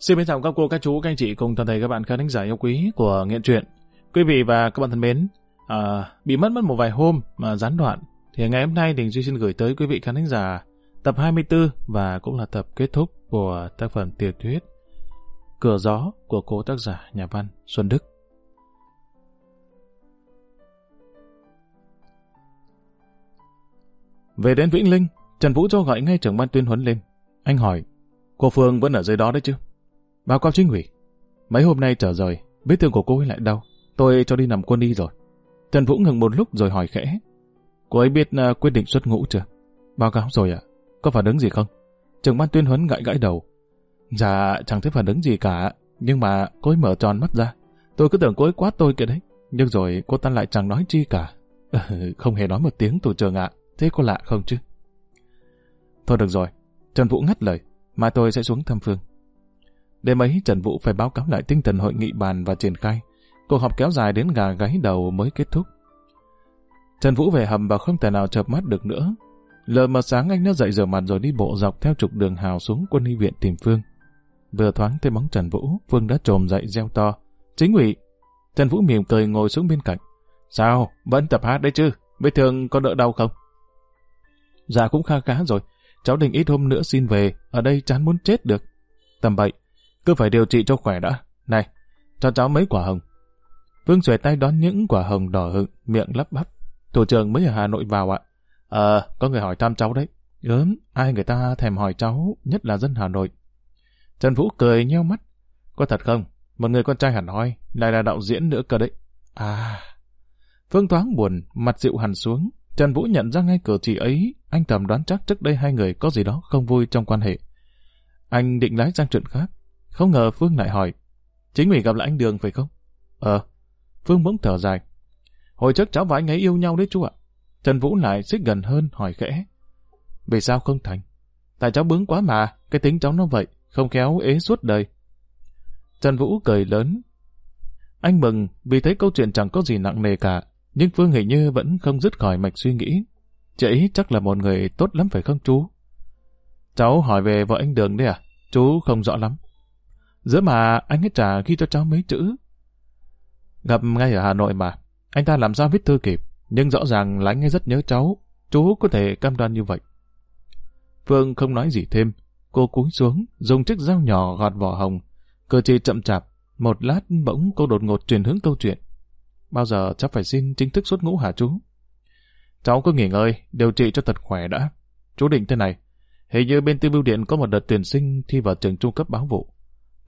Xin biết chào các cô, các chú, các anh chị cùng toàn thể các bạn khán thính giả yêu quý của Nghiện Truyện. Quý vị và các bạn thân mến, à, bị mất mất một vài hôm mà gián đoạn, thì ngày hôm nay đình Duy xin gửi tới quý vị khán thính giả tập 24 và cũng là tập kết thúc của tác phẩm tiểu thuyết Cửa gió của cô tác giả nhà văn Xuân Đức. Về đến Vĩnh Linh, Trần Vũ cho gọi ngay trưởng ban tuyên huấn lên. Anh hỏi, cô Phương vẫn ở dưới đó đấy chứ? Báo cáo chính ủy. Mấy hôm nay trở rồi, vết thương của cô ấy lại đau. Tôi cho đi nằm quân y rồi. Trần Vũ ngừng một lúc rồi hỏi khẽ. Cô ấy biết uh, quyết định xuất ngũ chưa? Báo cáo rồi ạ. Có phản ứng gì không? Trưởng ban tuyên huấn gãi gãi đầu. Dạ, chẳng thấy phản ứng gì cả. Nhưng mà cô ấy mở tròn mắt ra. Tôi cứ tưởng cô ấy quát tôi kìa đấy. Nhưng rồi cô ta lại chẳng nói chi cả. không hề nói một tiếng tù trường ạ. Thế có lạ không chứ? Thôi được rồi. Trần Vũ ngắt lời. Mai tôi sẽ xuống thăm Phương. Đêm ấy Trần Vũ phải báo cáo lại tinh thần hội nghị bàn và triển khai. Cuộc họp kéo dài đến gà gáy đầu mới kết thúc. Trần Vũ về hầm và không thể nào chợp mắt được nữa. Lờ mờ sáng anh đã dậy rửa mặt rồi đi bộ dọc theo trục đường hào xuống quân y viện tìm Phương. Vừa thoáng thấy bóng Trần Vũ, Phương đã trồm dậy reo to. Chính ủy! Trần Vũ mỉm cười ngồi xuống bên cạnh. Sao? Vẫn tập hát đấy chứ? Vết thương có đỡ đau không? Dạ cũng kha khá rồi. Cháu định ít hôm nữa xin về, ở đây chán muốn chết được. Tầm bậy, cứ phải điều trị cho khỏe đã. Này, cho cháu mấy quả hồng. Vương xuề tay đón những quả hồng đỏ hựng, miệng lắp bắp. Thủ trưởng mới ở Hà Nội vào ạ. Ờ, có người hỏi thăm cháu đấy. ớm, ai người ta thèm hỏi cháu, nhất là dân Hà Nội. Trần Vũ cười nheo mắt. Có thật không? Một người con trai hẳn hoi, lại là đạo diễn nữa cơ đấy. À... Phương thoáng buồn, mặt dịu hẳn xuống. Trần Vũ nhận ra ngay cử chỉ ấy, anh tầm đoán chắc trước đây hai người có gì đó không vui trong quan hệ. Anh định lái sang chuyện khác, không ngờ Phương lại hỏi, chính mình gặp lại anh Đường phải không? Ờ, Phương bỗng thở dài. Hồi trước cháu và anh ấy yêu nhau đấy chú ạ. Trần Vũ lại xích gần hơn hỏi khẽ. Vì sao không thành? Tại cháu bướng quá mà, cái tính cháu nó vậy, không khéo ế suốt đời. Trần Vũ cười lớn. Anh mừng vì thấy câu chuyện chẳng có gì nặng nề cả, nhưng Phương hình như vẫn không dứt khỏi mạch suy nghĩ. Chị ấy chắc là một người tốt lắm phải không chú? Cháu hỏi về vợ anh Đường đấy à? Chú không rõ lắm. Giữa mà anh ấy trả ghi cho cháu mấy chữ. Gặp ngay ở Hà Nội mà. Anh ta làm sao viết thư kịp. Nhưng rõ ràng là anh ấy rất nhớ cháu. Chú có thể cam đoan như vậy. Phương không nói gì thêm. Cô cúi xuống, dùng chiếc dao nhỏ gọt vỏ hồng. Cơ chế chậm chạp. Một lát bỗng cô đột ngột chuyển hướng câu chuyện. Bao giờ cháu phải xin chính thức xuất ngũ hả chú? Cháu cứ nghỉ ngơi, điều trị cho thật khỏe đã. Chú định thế này. Hình như bên tư bưu điện có một đợt tuyển sinh thi vào trường trung cấp báo vụ.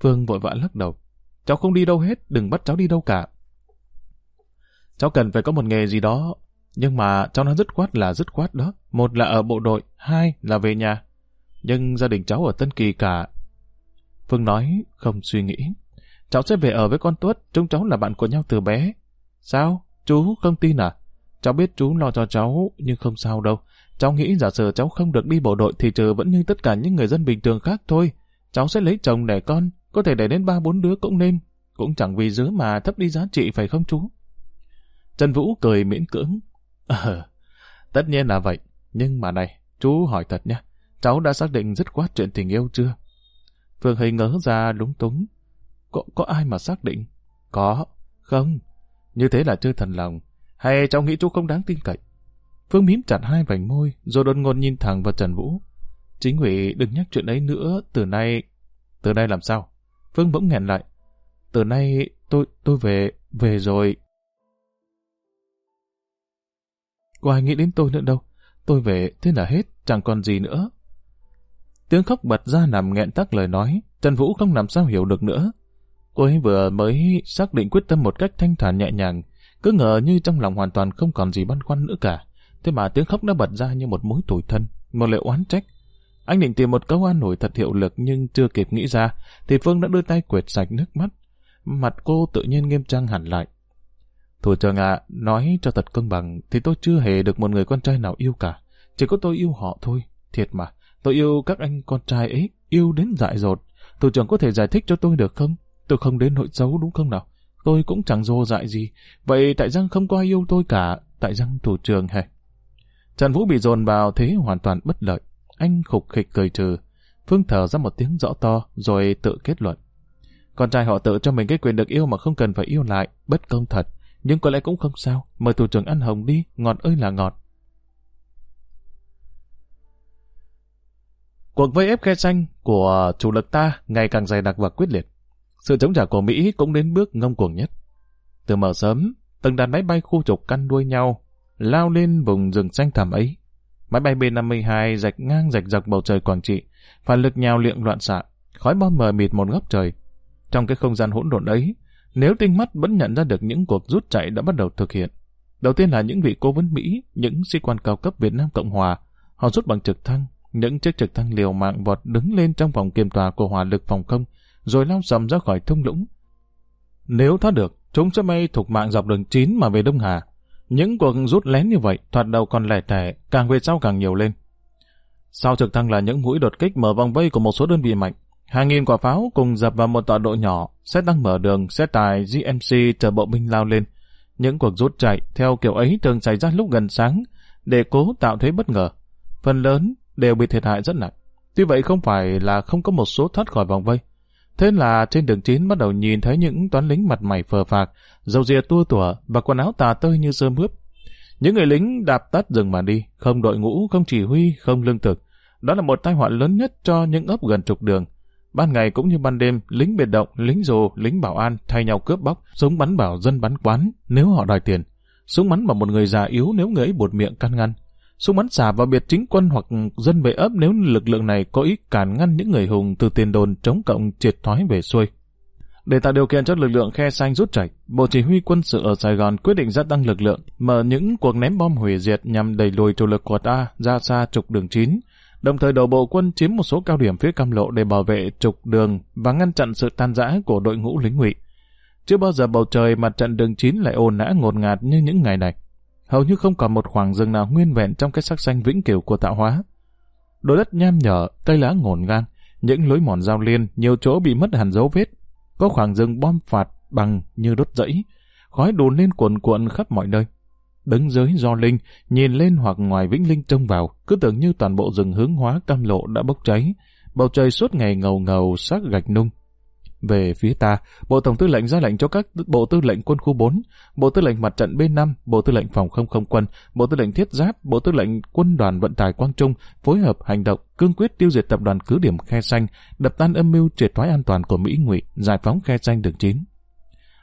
Phương vội vã lắc đầu. Cháu không đi đâu hết, đừng bắt cháu đi đâu cả. Cháu cần phải có một nghề gì đó, nhưng mà cháu nói dứt khoát là dứt khoát đó. Một là ở bộ đội, hai là về nhà. Nhưng gia đình cháu ở Tân Kỳ cả. Phương nói, không suy nghĩ. Cháu sẽ về ở với con Tuất, chúng cháu là bạn của nhau từ bé. Sao? Chú không tin à? Cháu biết chú lo cho cháu, nhưng không sao đâu. Cháu nghĩ giả sử cháu không được đi bộ đội thì trừ vẫn như tất cả những người dân bình thường khác thôi. Cháu sẽ lấy chồng đẻ con, có thể để đến ba bốn đứa cũng nên. Cũng chẳng vì dứa mà thấp đi giá trị phải không chú? Trần Vũ cười miễn cưỡng. Ờ, tất nhiên là vậy. Nhưng mà này, chú hỏi thật nhé. Cháu đã xác định dứt khoát chuyện tình yêu chưa? Phương Hình ngớ ra lúng túng. Có, có ai mà xác định? Có. Không. Như thế là chưa thần lòng. Hay cháu nghĩ chú không đáng tin cậy? Phương mím chặt hai vành môi, rồi đột ngột nhìn thẳng vào Trần Vũ. Chính ủy đừng nhắc chuyện ấy nữa, từ nay... Từ nay làm sao? Phương bỗng nghẹn lại. Từ nay tôi tôi về, về rồi. Có ai nghĩ đến tôi nữa đâu. Tôi về, thế là hết, chẳng còn gì nữa. Tiếng khóc bật ra nằm nghẹn tắc lời nói, Trần Vũ không làm sao hiểu được nữa. Cô ấy vừa mới xác định quyết tâm một cách thanh thản nhẹ nhàng, cứ ngờ như trong lòng hoàn toàn không còn gì băn khoăn nữa cả. Thế mà tiếng khóc đã bật ra như một mối tủi thân, một lời oán trách. Anh định tìm một câu an ủi thật hiệu lực nhưng chưa kịp nghĩ ra, thì Phương đã đưa tay quệt sạch nước mắt. Mặt cô tự nhiên nghiêm trang hẳn lại. Thủ trưởng ạ, nói cho thật công bằng thì tôi chưa hề được một người con trai nào yêu cả. Chỉ có tôi yêu họ thôi. Thiệt mà, tôi yêu các anh con trai ấy, yêu đến dại dột. Thủ trưởng có thể giải thích cho tôi được không? Tôi không đến nội xấu đúng không nào? Tôi cũng chẳng dô dại gì. Vậy tại răng không có ai yêu tôi cả, tại răng thủ trưởng hề. Trần Vũ bị dồn vào thế hoàn toàn bất lợi. Anh khục khịch cười trừ. Phương thở ra một tiếng rõ to rồi tự kết luận. Con trai họ tự cho mình cái quyền được yêu mà không cần phải yêu lại, bất công thật. Nhưng có lẽ cũng không sao, mời thủ trưởng ăn hồng đi, ngọt ơi là ngọt. Cuộc vây ép khe xanh của chủ lực ta ngày càng dày đặc và quyết liệt. Sự chống trả của Mỹ cũng đến bước ngông cuồng nhất. Từ mở sớm, từng đàn máy bay khu trục căn đuôi nhau, lao lên vùng rừng xanh thẳm ấy. Máy bay B-52 rạch ngang rạch dọc bầu trời Quảng Trị, phản lực nhào liệng loạn xạ, khói bom mờ mịt một góc trời. Trong cái không gian hỗn độn ấy, nếu tinh mắt vẫn nhận ra được những cuộc rút chạy đã bắt đầu thực hiện. Đầu tiên là những vị cố vấn Mỹ, những sĩ quan cao cấp Việt Nam Cộng Hòa, họ rút bằng trực thăng, những chiếc trực thăng liều mạng vọt đứng lên trong vòng kiềm tòa của hỏa lực phòng không, rồi lao sầm ra khỏi thung lũng. Nếu thoát được, chúng sẽ bay thục mạng dọc đường 9 mà về Đông Hà. Những cuộc rút lén như vậy, thoạt đầu còn lẻ tẻ, càng về sau càng nhiều lên. Sau trực thăng là những mũi đột kích mở vòng vây của một số đơn vị mạnh. Hàng nghìn quả pháo cùng dập vào một tọa độ nhỏ, sẽ đang mở đường, xe tài GMC chờ bộ binh lao lên. Những cuộc rút chạy theo kiểu ấy thường xảy ra lúc gần sáng, để cố tạo thế bất ngờ. Phần lớn đều bị thiệt hại rất nặng. Tuy vậy không phải là không có một số thoát khỏi vòng vây. Thế là trên đường chín bắt đầu nhìn thấy những toán lính mặt mày phờ phạc, dầu dìa tua tủa và quần áo tà tơi như sơm mướp. Những người lính đạp tắt rừng mà đi, không đội ngũ, không chỉ huy, không lương thực. Đó là một tai họa lớn nhất cho những ấp gần trục đường. Ban ngày cũng như ban đêm, lính biệt động, lính rồ, lính bảo an thay nhau cướp bóc, súng bắn bảo dân bắn quán nếu họ đòi tiền. Súng bắn vào một người già yếu nếu người ấy buột miệng can ngăn. Súng bắn xả vào biệt chính quân hoặc dân vệ ấp nếu lực lượng này có ý cản ngăn những người hùng từ tiền đồn chống cộng triệt thoái về xuôi. Để tạo điều kiện cho lực lượng khe xanh rút chạy, Bộ Chỉ huy quân sự ở Sài Gòn quyết định gia tăng lực lượng, mở những cuộc ném bom hủy diệt nhằm đẩy lùi chủ lực của ta ra xa trục đường 9, đồng thời đổ bộ quân chiếm một số cao điểm phía cam lộ để bảo vệ trục đường và ngăn chặn sự tan rã của đội ngũ lính ngụy. Chưa bao giờ bầu trời mặt trận đường 9 lại ồn ào ngột ngạt như những ngày này hầu như không còn một khoảng rừng nào nguyên vẹn trong cái sắc xanh vĩnh cửu của tạo hóa. Đồi đất nham nhở, cây lá ngổn ngang, những lối mòn giao liên, nhiều chỗ bị mất hẳn dấu vết. Có khoảng rừng bom phạt bằng như đốt dẫy, khói đồn lên cuộn cuộn khắp mọi nơi. Đứng dưới do linh, nhìn lên hoặc ngoài vĩnh linh trông vào, cứ tưởng như toàn bộ rừng hướng hóa cam lộ đã bốc cháy, bầu trời suốt ngày ngầu ngầu sắc gạch nung. Về phía ta, Bộ Tổng tư lệnh ra lệnh cho các Bộ Tư lệnh Quân khu 4, Bộ Tư lệnh Mặt trận B5, Bộ Tư lệnh Phòng không không quân, Bộ Tư lệnh Thiết giáp, Bộ Tư lệnh Quân đoàn Vận tải Quang Trung phối hợp hành động, cương quyết tiêu diệt tập đoàn cứ điểm Khe Xanh, đập tan âm mưu triệt thoái an toàn của Mỹ Ngụy, giải phóng Khe Xanh đường 9.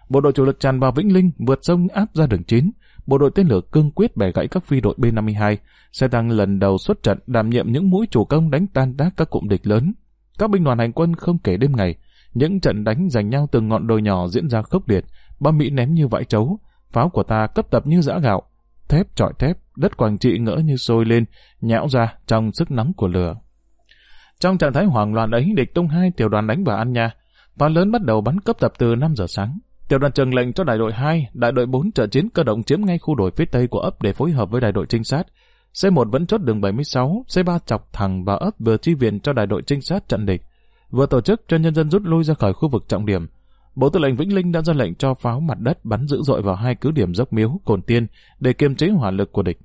Bộ đội chủ lực tràn vào Vĩnh Linh, vượt sông áp ra đường 9. Bộ đội tên lửa cương quyết bẻ gãy các phi đội B-52. Xe tăng lần đầu xuất trận đảm nhiệm những mũi chủ công đánh tan tác các cụm địch lớn. Các binh đoàn hành quân không kể đêm ngày, những trận đánh giành nhau từng ngọn đồi nhỏ diễn ra khốc liệt, bom Mỹ ném như vãi trấu, pháo của ta cấp tập như giã gạo, thép trọi thép, đất Quảng Trị ngỡ như sôi lên, nhão ra trong sức nóng của lửa. Trong trạng thái hoảng loạn ấy, địch tung hai tiểu đoàn đánh vào An Nha, và lớn bắt đầu bắn cấp tập từ 5 giờ sáng. Tiểu đoàn trần lệnh cho đại đội 2, đại đội 4 trợ chiến cơ động chiếm ngay khu đồi phía tây của ấp để phối hợp với đại đội trinh sát. C1 vẫn chốt đường 76, C3 chọc thẳng vào ấp vừa chi viện cho đại đội trinh sát trận địch vừa tổ chức cho nhân dân rút lui ra khỏi khu vực trọng điểm. Bộ Tư lệnh Vĩnh Linh đã ra lệnh cho pháo mặt đất bắn dữ dội vào hai cứ điểm dốc miếu, cồn tiên để kiềm chế hỏa lực của địch.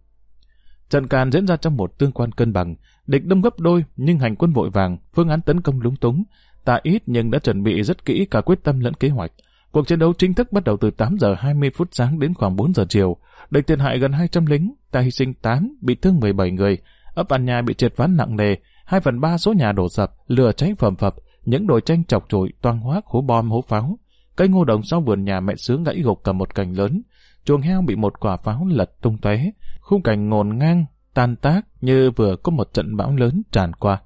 Trận càn diễn ra trong một tương quan cân bằng, địch đông gấp đôi nhưng hành quân vội vàng, phương án tấn công lúng túng. Ta ít nhưng đã chuẩn bị rất kỹ cả quyết tâm lẫn kế hoạch. Cuộc chiến đấu chính thức bắt đầu từ 8 giờ 20 phút sáng đến khoảng 4 giờ chiều. Địch thiệt hại gần 200 lính, ta hy sinh 8, bị thương 17 người. Ấp An Nha bị triệt phán nặng nề, hai phần ba số nhà đổ sập, lửa cháy phầm phập, những đồi tranh chọc trụi toang hoác hố bom hố pháo. Cây ngô đồng sau vườn nhà mẹ sướng gãy gục cả một cành lớn, chuồng heo bị một quả pháo lật tung tóe, khung cảnh ngổn ngang, tan tác như vừa có một trận bão lớn tràn qua.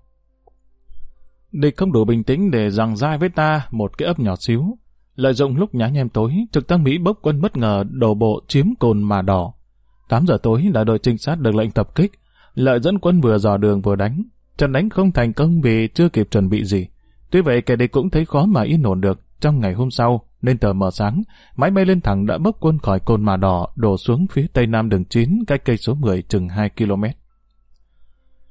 Địch không đủ bình tĩnh để rằng dai với ta một cái ấp nhỏ xíu. Lợi dụng lúc nhá nhem tối, trực tăng Mỹ bốc quân bất ngờ đổ bộ chiếm cồn mà đỏ. 8 giờ tối là đội trinh sát được lệnh tập kích. Lợi dẫn quân vừa dò đường vừa đánh, Trận đánh không thành công vì chưa kịp chuẩn bị gì. Tuy vậy kẻ địch cũng thấy khó mà yên ổn được. Trong ngày hôm sau, nên tờ mở sáng, máy bay lên thẳng đã bốc quân khỏi cồn mà đỏ đổ xuống phía tây nam đường 9 cách cây số 10 chừng 2 km.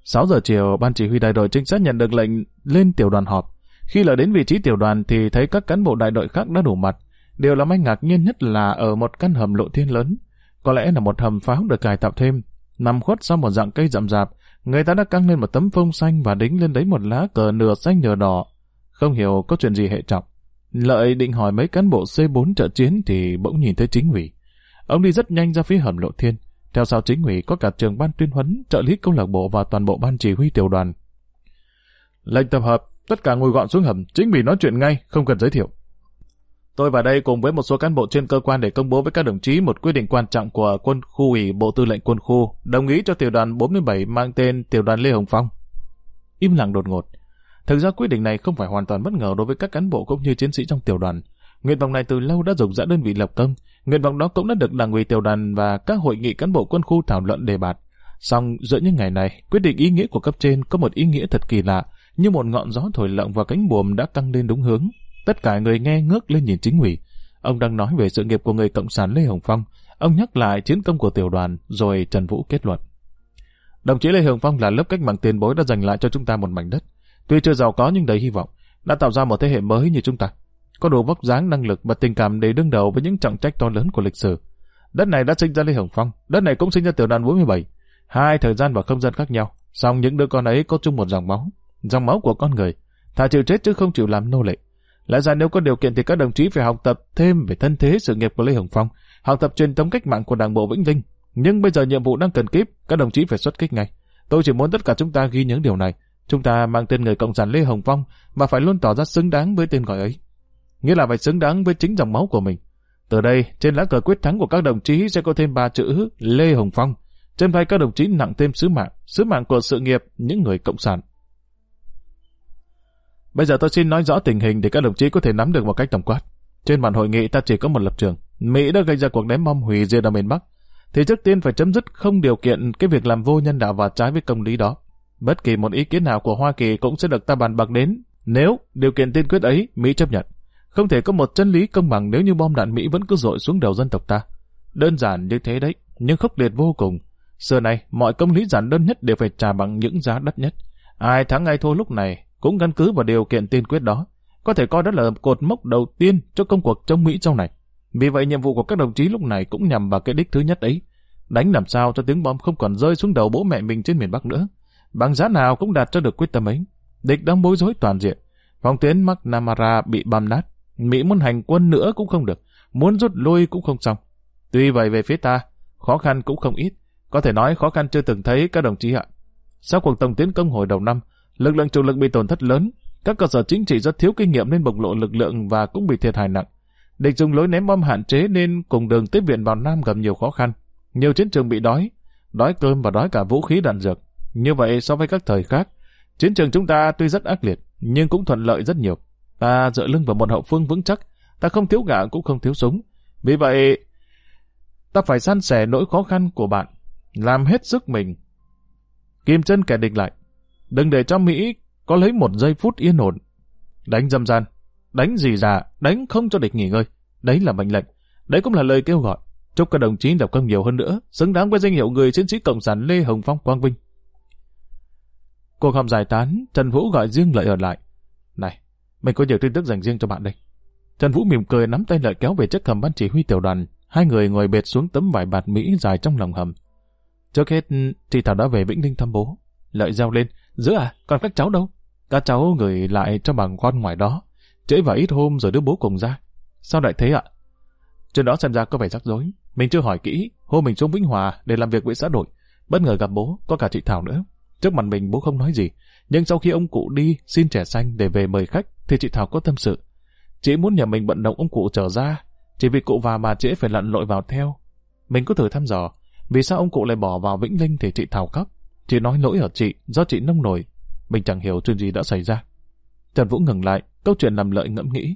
6 giờ chiều, ban chỉ huy đại đội trinh sát nhận được lệnh lên tiểu đoàn họp. Khi lỡ đến vị trí tiểu đoàn thì thấy các cán bộ đại đội khác đã đủ mặt. Điều làm anh ngạc nhiên nhất là ở một căn hầm lộ thiên lớn. Có lẽ là một hầm pháo được cài tạo thêm. Nằm khuất sau một dạng cây rậm rạp, Người ta đã căng lên một tấm phông xanh và đính lên đấy một lá cờ nửa xanh nửa đỏ. Không hiểu có chuyện gì hệ trọng. Lợi định hỏi mấy cán bộ C4 trợ chiến thì bỗng nhìn thấy chính ủy. Ông đi rất nhanh ra phía hầm lộ thiên. Theo sau chính ủy có cả trường ban tuyên huấn, trợ lý câu lạc bộ và toàn bộ ban chỉ huy tiểu đoàn. Lệnh tập hợp, tất cả ngồi gọn xuống hầm, chính ủy nói chuyện ngay, không cần giới thiệu. Tôi vào đây cùng với một số cán bộ trên cơ quan để công bố với các đồng chí một quyết định quan trọng của quân khu ủy Bộ Tư lệnh Quân khu, đồng ý cho tiểu đoàn 47 mang tên tiểu đoàn Lê Hồng Phong. Im lặng đột ngột. Thực ra quyết định này không phải hoàn toàn bất ngờ đối với các cán bộ cũng như chiến sĩ trong tiểu đoàn. Nguyện vọng này từ lâu đã dục dã đơn vị lập công, nguyện vọng đó cũng đã được đảng ủy tiểu đoàn và các hội nghị cán bộ quân khu thảo luận đề bạt. Song giữa những ngày này, quyết định ý nghĩa của cấp trên có một ý nghĩa thật kỳ lạ, như một ngọn gió thổi lộng vào cánh buồm đã căng lên đúng hướng. Tất cả người nghe ngước lên nhìn chính ủy. Ông đang nói về sự nghiệp của người cộng sản Lê Hồng Phong. Ông nhắc lại chiến công của tiểu đoàn, rồi Trần Vũ kết luận. Đồng chí Lê Hồng Phong là lớp cách mạng tiền bối đã dành lại cho chúng ta một mảnh đất. Tuy chưa giàu có nhưng đầy hy vọng, đã tạo ra một thế hệ mới như chúng ta. Có đủ vóc dáng, năng lực và tình cảm để đương đầu với những trọng trách to lớn của lịch sử. Đất này đã sinh ra Lê Hồng Phong, đất này cũng sinh ra tiểu đoàn 47. Hai thời gian và không gian khác nhau, song những đứa con ấy có chung một dòng máu. Dòng máu của con người, thà chịu chết chứ không chịu làm nô lệ. Lẽ ra nếu có điều kiện thì các đồng chí phải học tập thêm về thân thế sự nghiệp của Lê Hồng Phong, học tập truyền thống cách mạng của Đảng bộ Vĩnh Linh. Nhưng bây giờ nhiệm vụ đang cần kíp, các đồng chí phải xuất kích ngay. Tôi chỉ muốn tất cả chúng ta ghi nhớ điều này. Chúng ta mang tên người Cộng sản Lê Hồng Phong mà phải luôn tỏ ra xứng đáng với tên gọi ấy. Nghĩa là phải xứng đáng với chính dòng máu của mình. Từ đây, trên lá cờ quyết thắng của các đồng chí sẽ có thêm ba chữ Lê Hồng Phong. Trên vai các đồng chí nặng thêm sứ mạng, sứ mạng của sự nghiệp những người Cộng sản. Bây giờ tôi xin nói rõ tình hình để các đồng chí có thể nắm được một cách tổng quát. Trên bàn hội nghị ta chỉ có một lập trường. Mỹ đã gây ra cuộc ném bom hủy diệt ở miền Bắc. Thì trước tiên phải chấm dứt không điều kiện cái việc làm vô nhân đạo và trái với công lý đó. Bất kỳ một ý kiến nào của Hoa Kỳ cũng sẽ được ta bàn bạc đến nếu điều kiện tiên quyết ấy Mỹ chấp nhận. Không thể có một chân lý công bằng nếu như bom đạn Mỹ vẫn cứ dội xuống đầu dân tộc ta. Đơn giản như thế đấy, nhưng khốc liệt vô cùng. Xưa này, mọi công lý giản đơn nhất đều phải trả bằng những giá đắt nhất. Ai thắng ai thua lúc này cũng căn cứ vào điều kiện tiên quyết đó. Có thể coi đó là cột mốc đầu tiên cho công cuộc chống Mỹ trong này. Vì vậy nhiệm vụ của các đồng chí lúc này cũng nhằm vào cái đích thứ nhất ấy. Đánh làm sao cho tiếng bom không còn rơi xuống đầu bố mẹ mình trên miền Bắc nữa. Bằng giá nào cũng đạt cho được quyết tâm ấy. Địch đang bối rối toàn diện. Phòng tuyến McNamara bị băm nát. Mỹ muốn hành quân nữa cũng không được. Muốn rút lui cũng không xong. Tuy vậy về phía ta, khó khăn cũng không ít. Có thể nói khó khăn chưa từng thấy các đồng chí ạ. Sau cuộc tổng tiến công hồi đầu năm, lực lượng chủ lực bị tổn thất lớn. Các cơ sở chính trị rất thiếu kinh nghiệm nên bộc lộ lực lượng và cũng bị thiệt hại nặng. Địch dùng lối ném bom hạn chế nên cùng đường tiếp viện vào Nam gặp nhiều khó khăn. Nhiều chiến trường bị đói, đói cơm và đói cả vũ khí đạn dược. Như vậy so với các thời khác, chiến trường chúng ta tuy rất ác liệt, nhưng cũng thuận lợi rất nhiều. Ta dựa lưng vào một hậu phương vững chắc, ta không thiếu gạo cũng không thiếu súng. Vì vậy, ta phải san sẻ nỗi khó khăn của bạn, làm hết sức mình. Kim chân kẻ địch lại, đừng để cho Mỹ có lấy một giây phút yên ổn. Đánh dâm gian, đánh gì già, đánh không cho địch nghỉ ngơi. Đấy là mệnh lệnh, đấy cũng là lời kêu gọi. Chúc các đồng chí lập công nhiều hơn nữa, xứng đáng với danh hiệu người chiến sĩ Cộng sản Lê Hồng Phong Quang Vinh. Cuộc họp giải tán, Trần Vũ gọi riêng Lợi ở lại. Này, mình có nhiều tin tức dành riêng cho bạn đây. Trần Vũ mỉm cười nắm tay Lợi kéo về chiếc hầm ban chỉ huy tiểu đoàn. Hai người ngồi bệt xuống tấm vải bạt Mỹ dài trong lòng hầm. Trước hết, chị Thảo đã về Vĩnh Ninh thăm bố. Lợi reo lên, giữa à, còn các cháu đâu? Các cháu gửi lại cho bằng con ngoài đó. Trễ vào ít hôm rồi đưa bố cùng ra. Sao lại thế ạ? Trên đó xem ra có vẻ rắc rối. Mình chưa hỏi kỹ, hôm mình xuống Vĩnh Hòa để làm việc với xã đội. Bất ngờ gặp bố, có cả chị Thảo nữa. Trước mặt mình bố không nói gì, nhưng sau khi ông cụ đi xin trẻ xanh để về mời khách thì chị Thảo có tâm sự. Chị muốn nhà mình vận động ông cụ trở ra, chỉ vì cụ và bà trễ phải lặn lội vào theo. Mình có thử thăm dò, vì sao ông cụ lại bỏ vào Vĩnh Linh thì chị Thảo khóc. Chị nói lỗi ở chị, do chị nông nổi. Mình chẳng hiểu chuyện gì đã xảy ra. Trần Vũ ngừng lại, câu chuyện làm lợi ngẫm nghĩ.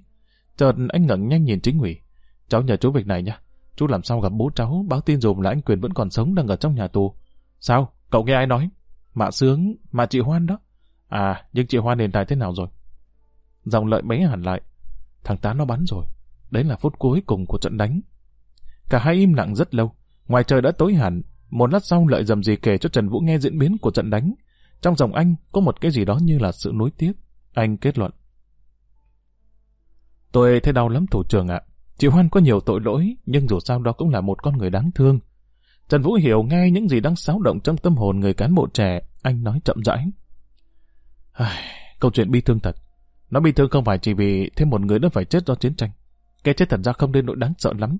Chợt anh ngẩng nhanh nhìn chính ủy. Cháu nhờ chú việc này nha. Chú làm sao gặp bố cháu, báo tin dùm là anh Quyền vẫn còn sống đang ở trong nhà tù. Sao? Cậu nghe ai nói? Mạ Sướng, mà chị Hoan đó. À, nhưng chị Hoan hiện tại thế nào rồi? Dòng lợi mấy hẳn lại. Thằng tá nó bắn rồi. Đấy là phút cuối cùng của trận đánh. Cả hai im lặng rất lâu. Ngoài trời đã tối hẳn. Một lát sau lợi dầm gì kể cho Trần Vũ nghe diễn biến của trận đánh. Trong dòng anh có một cái gì đó như là sự nối tiếc. Anh kết luận. Tôi thấy đau lắm thủ trưởng ạ. Chị Hoan có nhiều tội lỗi, nhưng dù sao đó cũng là một con người đáng thương. Trần Vũ hiểu ngay những gì đang xáo động trong tâm hồn người cán bộ trẻ, anh nói chậm rãi. Câu chuyện bi thương thật. Nó bi thương không phải chỉ vì thêm một người đã phải chết do chiến tranh. Cái chết thật ra không đến nỗi đáng sợ lắm.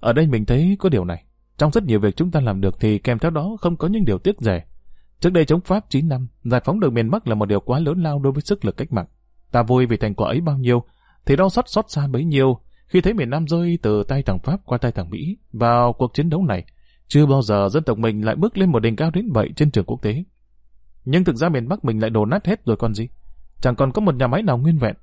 Ở đây mình thấy có điều này. Trong rất nhiều việc chúng ta làm được thì kèm theo đó không có những điều tiếc rẻ. Trước đây chống Pháp 9 năm, giải phóng được miền Bắc là một điều quá lớn lao đối với sức lực cách mạng. Ta vui vì thành quả ấy bao nhiêu, thì đau xót xót xa bấy nhiêu khi thấy miền Nam rơi từ tay thằng Pháp qua tay thằng Mỹ vào cuộc chiến đấu này. Chưa bao giờ dân tộc mình lại bước lên một đỉnh cao đến vậy trên trường quốc tế. Nhưng thực ra miền Bắc mình lại đổ nát hết rồi còn gì. Chẳng còn có một nhà máy nào nguyên vẹn.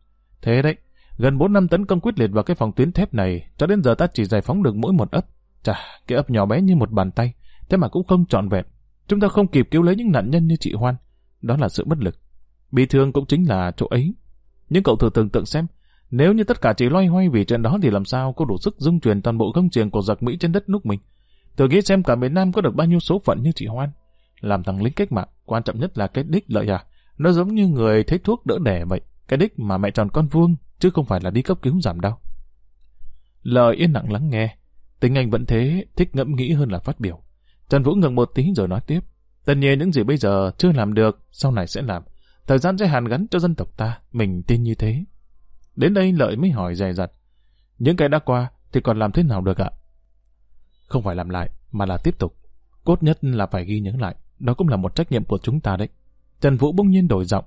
Thế đấy, gần 4 năm tấn công quyết liệt vào cái phòng tuyến thép này, cho đến giờ ta chỉ giải phóng được mỗi một ấp. Chà, cái ấp nhỏ bé như một bàn tay, thế mà cũng không trọn vẹn. Chúng ta không kịp cứu lấy những nạn nhân như chị Hoan. Đó là sự bất lực. Bị thương cũng chính là chỗ ấy. Nhưng cậu thử tưởng tượng xem, nếu như tất cả chỉ loay hoay vì chuyện đó thì làm sao có đủ sức dung truyền toàn bộ công trường của giặc Mỹ trên đất nước mình. Thử nghĩ xem cả miền Nam có được bao nhiêu số phận như chị Hoan. Làm thằng lính cách mạng, quan trọng nhất là cái đích lợi à. Nó giống như người thấy thuốc đỡ đẻ vậy. Cái đích mà mẹ tròn con vuông, chứ không phải là đi cấp cứu giảm đau. Lời yên lặng lắng nghe. Tình anh vẫn thế, thích ngẫm nghĩ hơn là phát biểu. Trần Vũ ngừng một tí rồi nói tiếp. Tất nhiên những gì bây giờ chưa làm được, sau này sẽ làm. Thời gian sẽ hàn gắn cho dân tộc ta, mình tin như thế. Đến đây Lợi mới hỏi dè dặt. Những cái đã qua thì còn làm thế nào được ạ? Không phải làm lại, mà là tiếp tục. Cốt nhất là phải ghi nhớ lại. Đó cũng là một trách nhiệm của chúng ta đấy. Trần Vũ bỗng nhiên đổi giọng.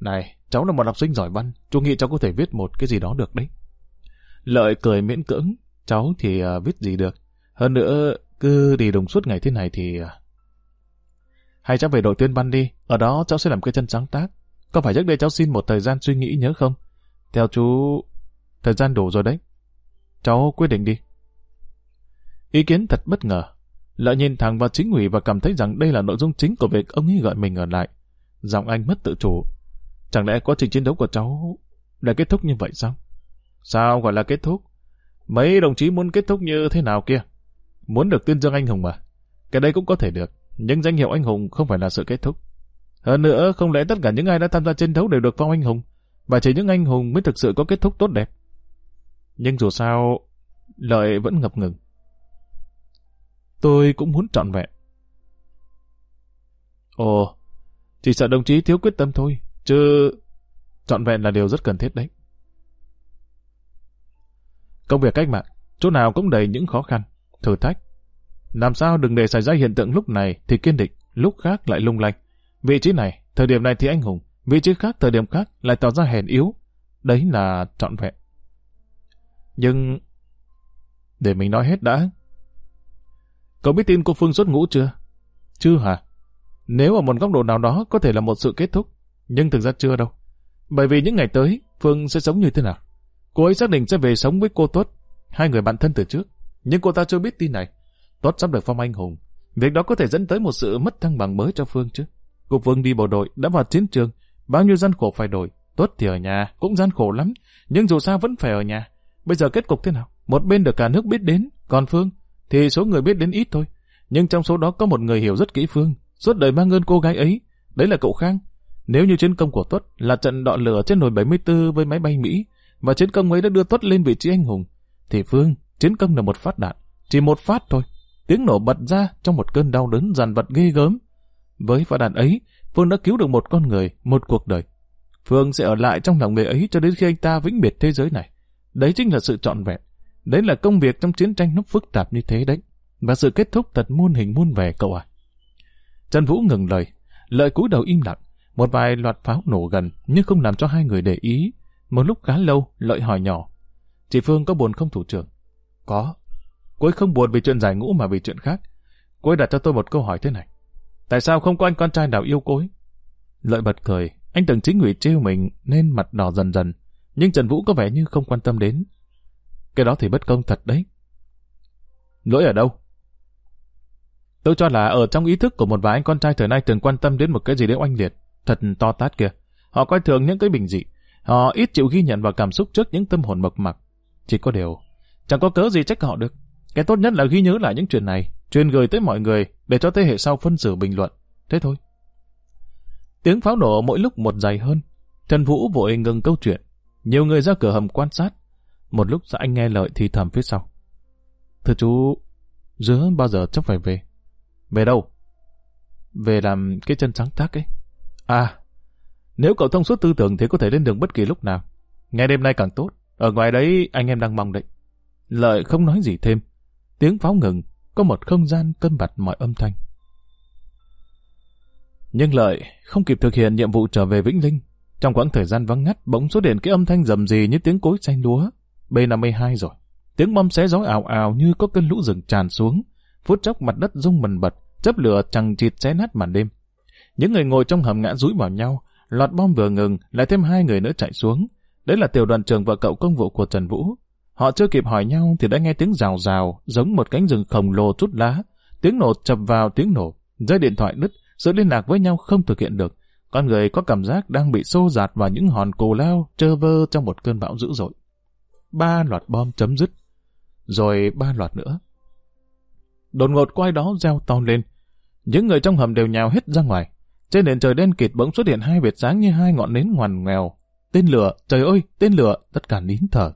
Này, cháu là một học sinh giỏi văn. Chú nghĩ cháu có thể viết một cái gì đó được đấy. Lợi cười miễn cưỡng. Cháu thì uh, viết gì được. Hơn nữa, cứ đi đồng suốt ngày thế này thì... Uh... Hay cháu về đội tuyên văn đi. Ở đó cháu sẽ làm cái chân sáng tác. Có phải trước đây cháu xin một thời gian suy nghĩ nhớ không? Theo chú, thời gian đủ rồi đấy. Cháu quyết định đi. Ý kiến thật bất ngờ. Lợi nhìn thẳng vào chính ủy và cảm thấy rằng đây là nội dung chính của việc ông ấy gọi mình ở lại. Giọng anh mất tự chủ. Chẳng lẽ quá trình chiến đấu của cháu đã kết thúc như vậy sao? Sao gọi là kết thúc? Mấy đồng chí muốn kết thúc như thế nào kia? Muốn được tuyên dương anh hùng mà. Cái đây cũng có thể được. Nhưng danh hiệu anh hùng không phải là sự kết thúc. Hơn nữa, không lẽ tất cả những ai đã tham gia chiến đấu đều được phong anh hùng? và chỉ những anh hùng mới thực sự có kết thúc tốt đẹp. Nhưng dù sao, lợi vẫn ngập ngừng. Tôi cũng muốn trọn vẹn. Ồ, chỉ sợ đồng chí thiếu quyết tâm thôi, chứ trọn vẹn là điều rất cần thiết đấy. Công việc cách mạng, chỗ nào cũng đầy những khó khăn, thử thách. Làm sao đừng để xảy ra hiện tượng lúc này thì kiên định, lúc khác lại lung lanh. Vị trí này, thời điểm này thì anh hùng, vị trí khác thời điểm khác lại tỏ ra hèn yếu. Đấy là trọn vẹn. Nhưng... Để mình nói hết đã. Cậu biết tin cô Phương xuất ngũ chưa? Chưa hả? Nếu ở một góc độ nào đó có thể là một sự kết thúc, nhưng thực ra chưa đâu. Bởi vì những ngày tới, Phương sẽ sống như thế nào? Cô ấy xác định sẽ về sống với cô Tuất, hai người bạn thân từ trước. Nhưng cô ta chưa biết tin này. Tuất sắp được phong anh hùng. Việc đó có thể dẫn tới một sự mất thăng bằng mới cho Phương chứ. Cô Phương đi bộ đội, đã vào chiến trường, Bao nhiêu gian khổ phải đổi, Tuất thì ở nhà, cũng gian khổ lắm, nhưng dù sao vẫn phải ở nhà. Bây giờ kết cục thế nào? Một bên được cả nước biết đến, còn Phương thì số người biết đến ít thôi. Nhưng trong số đó có một người hiểu rất kỹ Phương, suốt đời mang ơn cô gái ấy, đấy là cậu Khang. Nếu như chiến công của Tuất là trận đọ lửa trên nồi 74 với máy bay Mỹ, và chiến công ấy đã đưa Tuất lên vị trí anh hùng, thì Phương, chiến công là một phát đạn, chỉ một phát thôi. Tiếng nổ bật ra trong một cơn đau đớn dàn vật ghê gớm. Với phát đạn ấy, Phương đã cứu được một con người, một cuộc đời. Phương sẽ ở lại trong lòng người ấy cho đến khi anh ta vĩnh biệt thế giới này. Đấy chính là sự trọn vẹn. Đấy là công việc trong chiến tranh nó phức tạp như thế đấy. Và sự kết thúc thật muôn hình muôn vẻ cậu à. Trần Vũ ngừng lời. Lợi cúi đầu im lặng. Một vài loạt pháo nổ gần nhưng không làm cho hai người để ý. Một lúc khá lâu, Lợi hỏi nhỏ. Chị Phương có buồn không thủ trưởng? Có. Cô ấy không buồn vì chuyện giải ngũ mà vì chuyện khác. Cô ấy đặt cho tôi một câu hỏi thế này. Tại sao không có anh con trai nào yêu cô ấy? Lợi bật cười, anh từng chính ủy trêu mình nên mặt đỏ dần dần, nhưng Trần Vũ có vẻ như không quan tâm đến. Cái đó thì bất công thật đấy. Lỗi ở đâu? Tôi cho là ở trong ý thức của một vài anh con trai thời nay từng quan tâm đến một cái gì đấy oanh liệt, thật to tát kìa. Họ coi thường những cái bình dị, họ ít chịu ghi nhận và cảm xúc trước những tâm hồn mộc mặc. Chỉ có điều, chẳng có cớ gì trách họ được. Cái tốt nhất là ghi nhớ lại những chuyện này, truyền gửi tới mọi người để cho thế hệ sau phân xử bình luận. Thế thôi. Tiếng pháo nổ mỗi lúc một dày hơn. Trần Vũ vội ngừng câu chuyện. Nhiều người ra cửa hầm quan sát. Một lúc anh nghe lời thì thầm phía sau. Thưa chú, dứa bao giờ chắc phải về? Về đâu? Về làm cái chân sáng tác ấy. À, nếu cậu thông suốt tư tưởng thì có thể lên đường bất kỳ lúc nào. Nghe đêm nay càng tốt. Ở ngoài đấy anh em đang mong đợi. Lợi không nói gì thêm. Tiếng pháo ngừng, có một không gian cân bặt mọi âm thanh. Nhưng Lợi không kịp thực hiện nhiệm vụ trở về Vĩnh Linh. Trong quãng thời gian vắng ngắt, bỗng xuất hiện cái âm thanh rầm rì như tiếng cối xanh lúa. B-52 rồi. Tiếng bom xé gió ảo ảo như có cơn lũ rừng tràn xuống. Phút chốc mặt đất rung mần bật, chớp lửa chẳng chịt xé nát màn đêm. Những người ngồi trong hầm ngã rúi vào nhau, loạt bom vừa ngừng, lại thêm hai người nữa chạy xuống. Đấy là tiểu đoàn trưởng và cậu công vụ của Trần Vũ. Họ chưa kịp hỏi nhau thì đã nghe tiếng rào rào, giống một cánh rừng khổng lồ chút lá. Tiếng nổ chập vào tiếng nổ, dây điện thoại đứt, sự liên lạc với nhau không thực hiện được. Con người có cảm giác đang bị xô dạt vào những hòn cù lao trơ vơ trong một cơn bão dữ dội. Ba loạt bom chấm dứt, rồi ba loạt nữa. Đột ngột quay đó reo to lên. Những người trong hầm đều nhào hết ra ngoài. Trên nền trời đen kịt bỗng xuất hiện hai vệt sáng như hai ngọn nến ngoằn nghèo. Tên lửa, trời ơi, tên lửa, tất cả nín thở.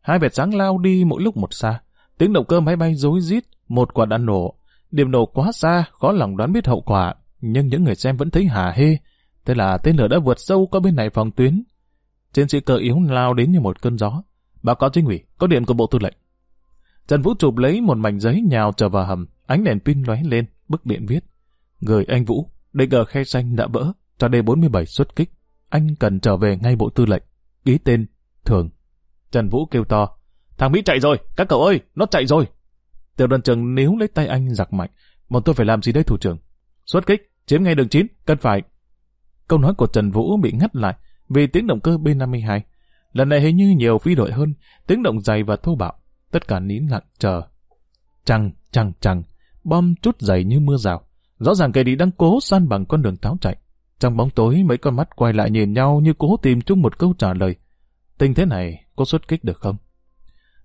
Hai vệt sáng lao đi mỗi lúc một xa. Tiếng động cơ máy bay rối rít, một quả đạn nổ. Điểm nổ quá xa, khó lòng đoán biết hậu quả, nhưng những người xem vẫn thấy hà hê. Thế là tên lửa đã vượt sâu qua bên này phòng tuyến. Chiến sĩ cơ yếu lao đến như một cơn gió. Báo cáo chính ủy, có điện của bộ tư lệnh. Trần Vũ chụp lấy một mảnh giấy nhào trở vào hầm, ánh đèn pin lóe lên, bức điện viết. gửi anh Vũ, định ở khe xanh đã vỡ, cho D47 xuất kích. Anh cần trở về ngay bộ tư lệnh. Ký tên, thường. Trần Vũ kêu to. Thằng Mỹ chạy rồi, các cậu ơi, nó chạy rồi. Tiểu đoàn trưởng níu lấy tay anh giặc mạnh. Bọn tôi phải làm gì đây thủ trưởng? Xuất kích, chiếm ngay đường 9, cần phải. Câu nói của Trần Vũ bị ngắt lại vì tiếng động cơ B-52. Lần này hình như nhiều phi đội hơn, tiếng động dày và thô bạo. Tất cả nín lặng chờ. Chằng, chằng, chằng, bom chút dày như mưa rào. Rõ ràng kẻ đi đang cố săn bằng con đường táo chạy. Trong bóng tối, mấy con mắt quay lại nhìn nhau như cố tìm chung một câu trả lời. Tình thế này có xuất kích được không?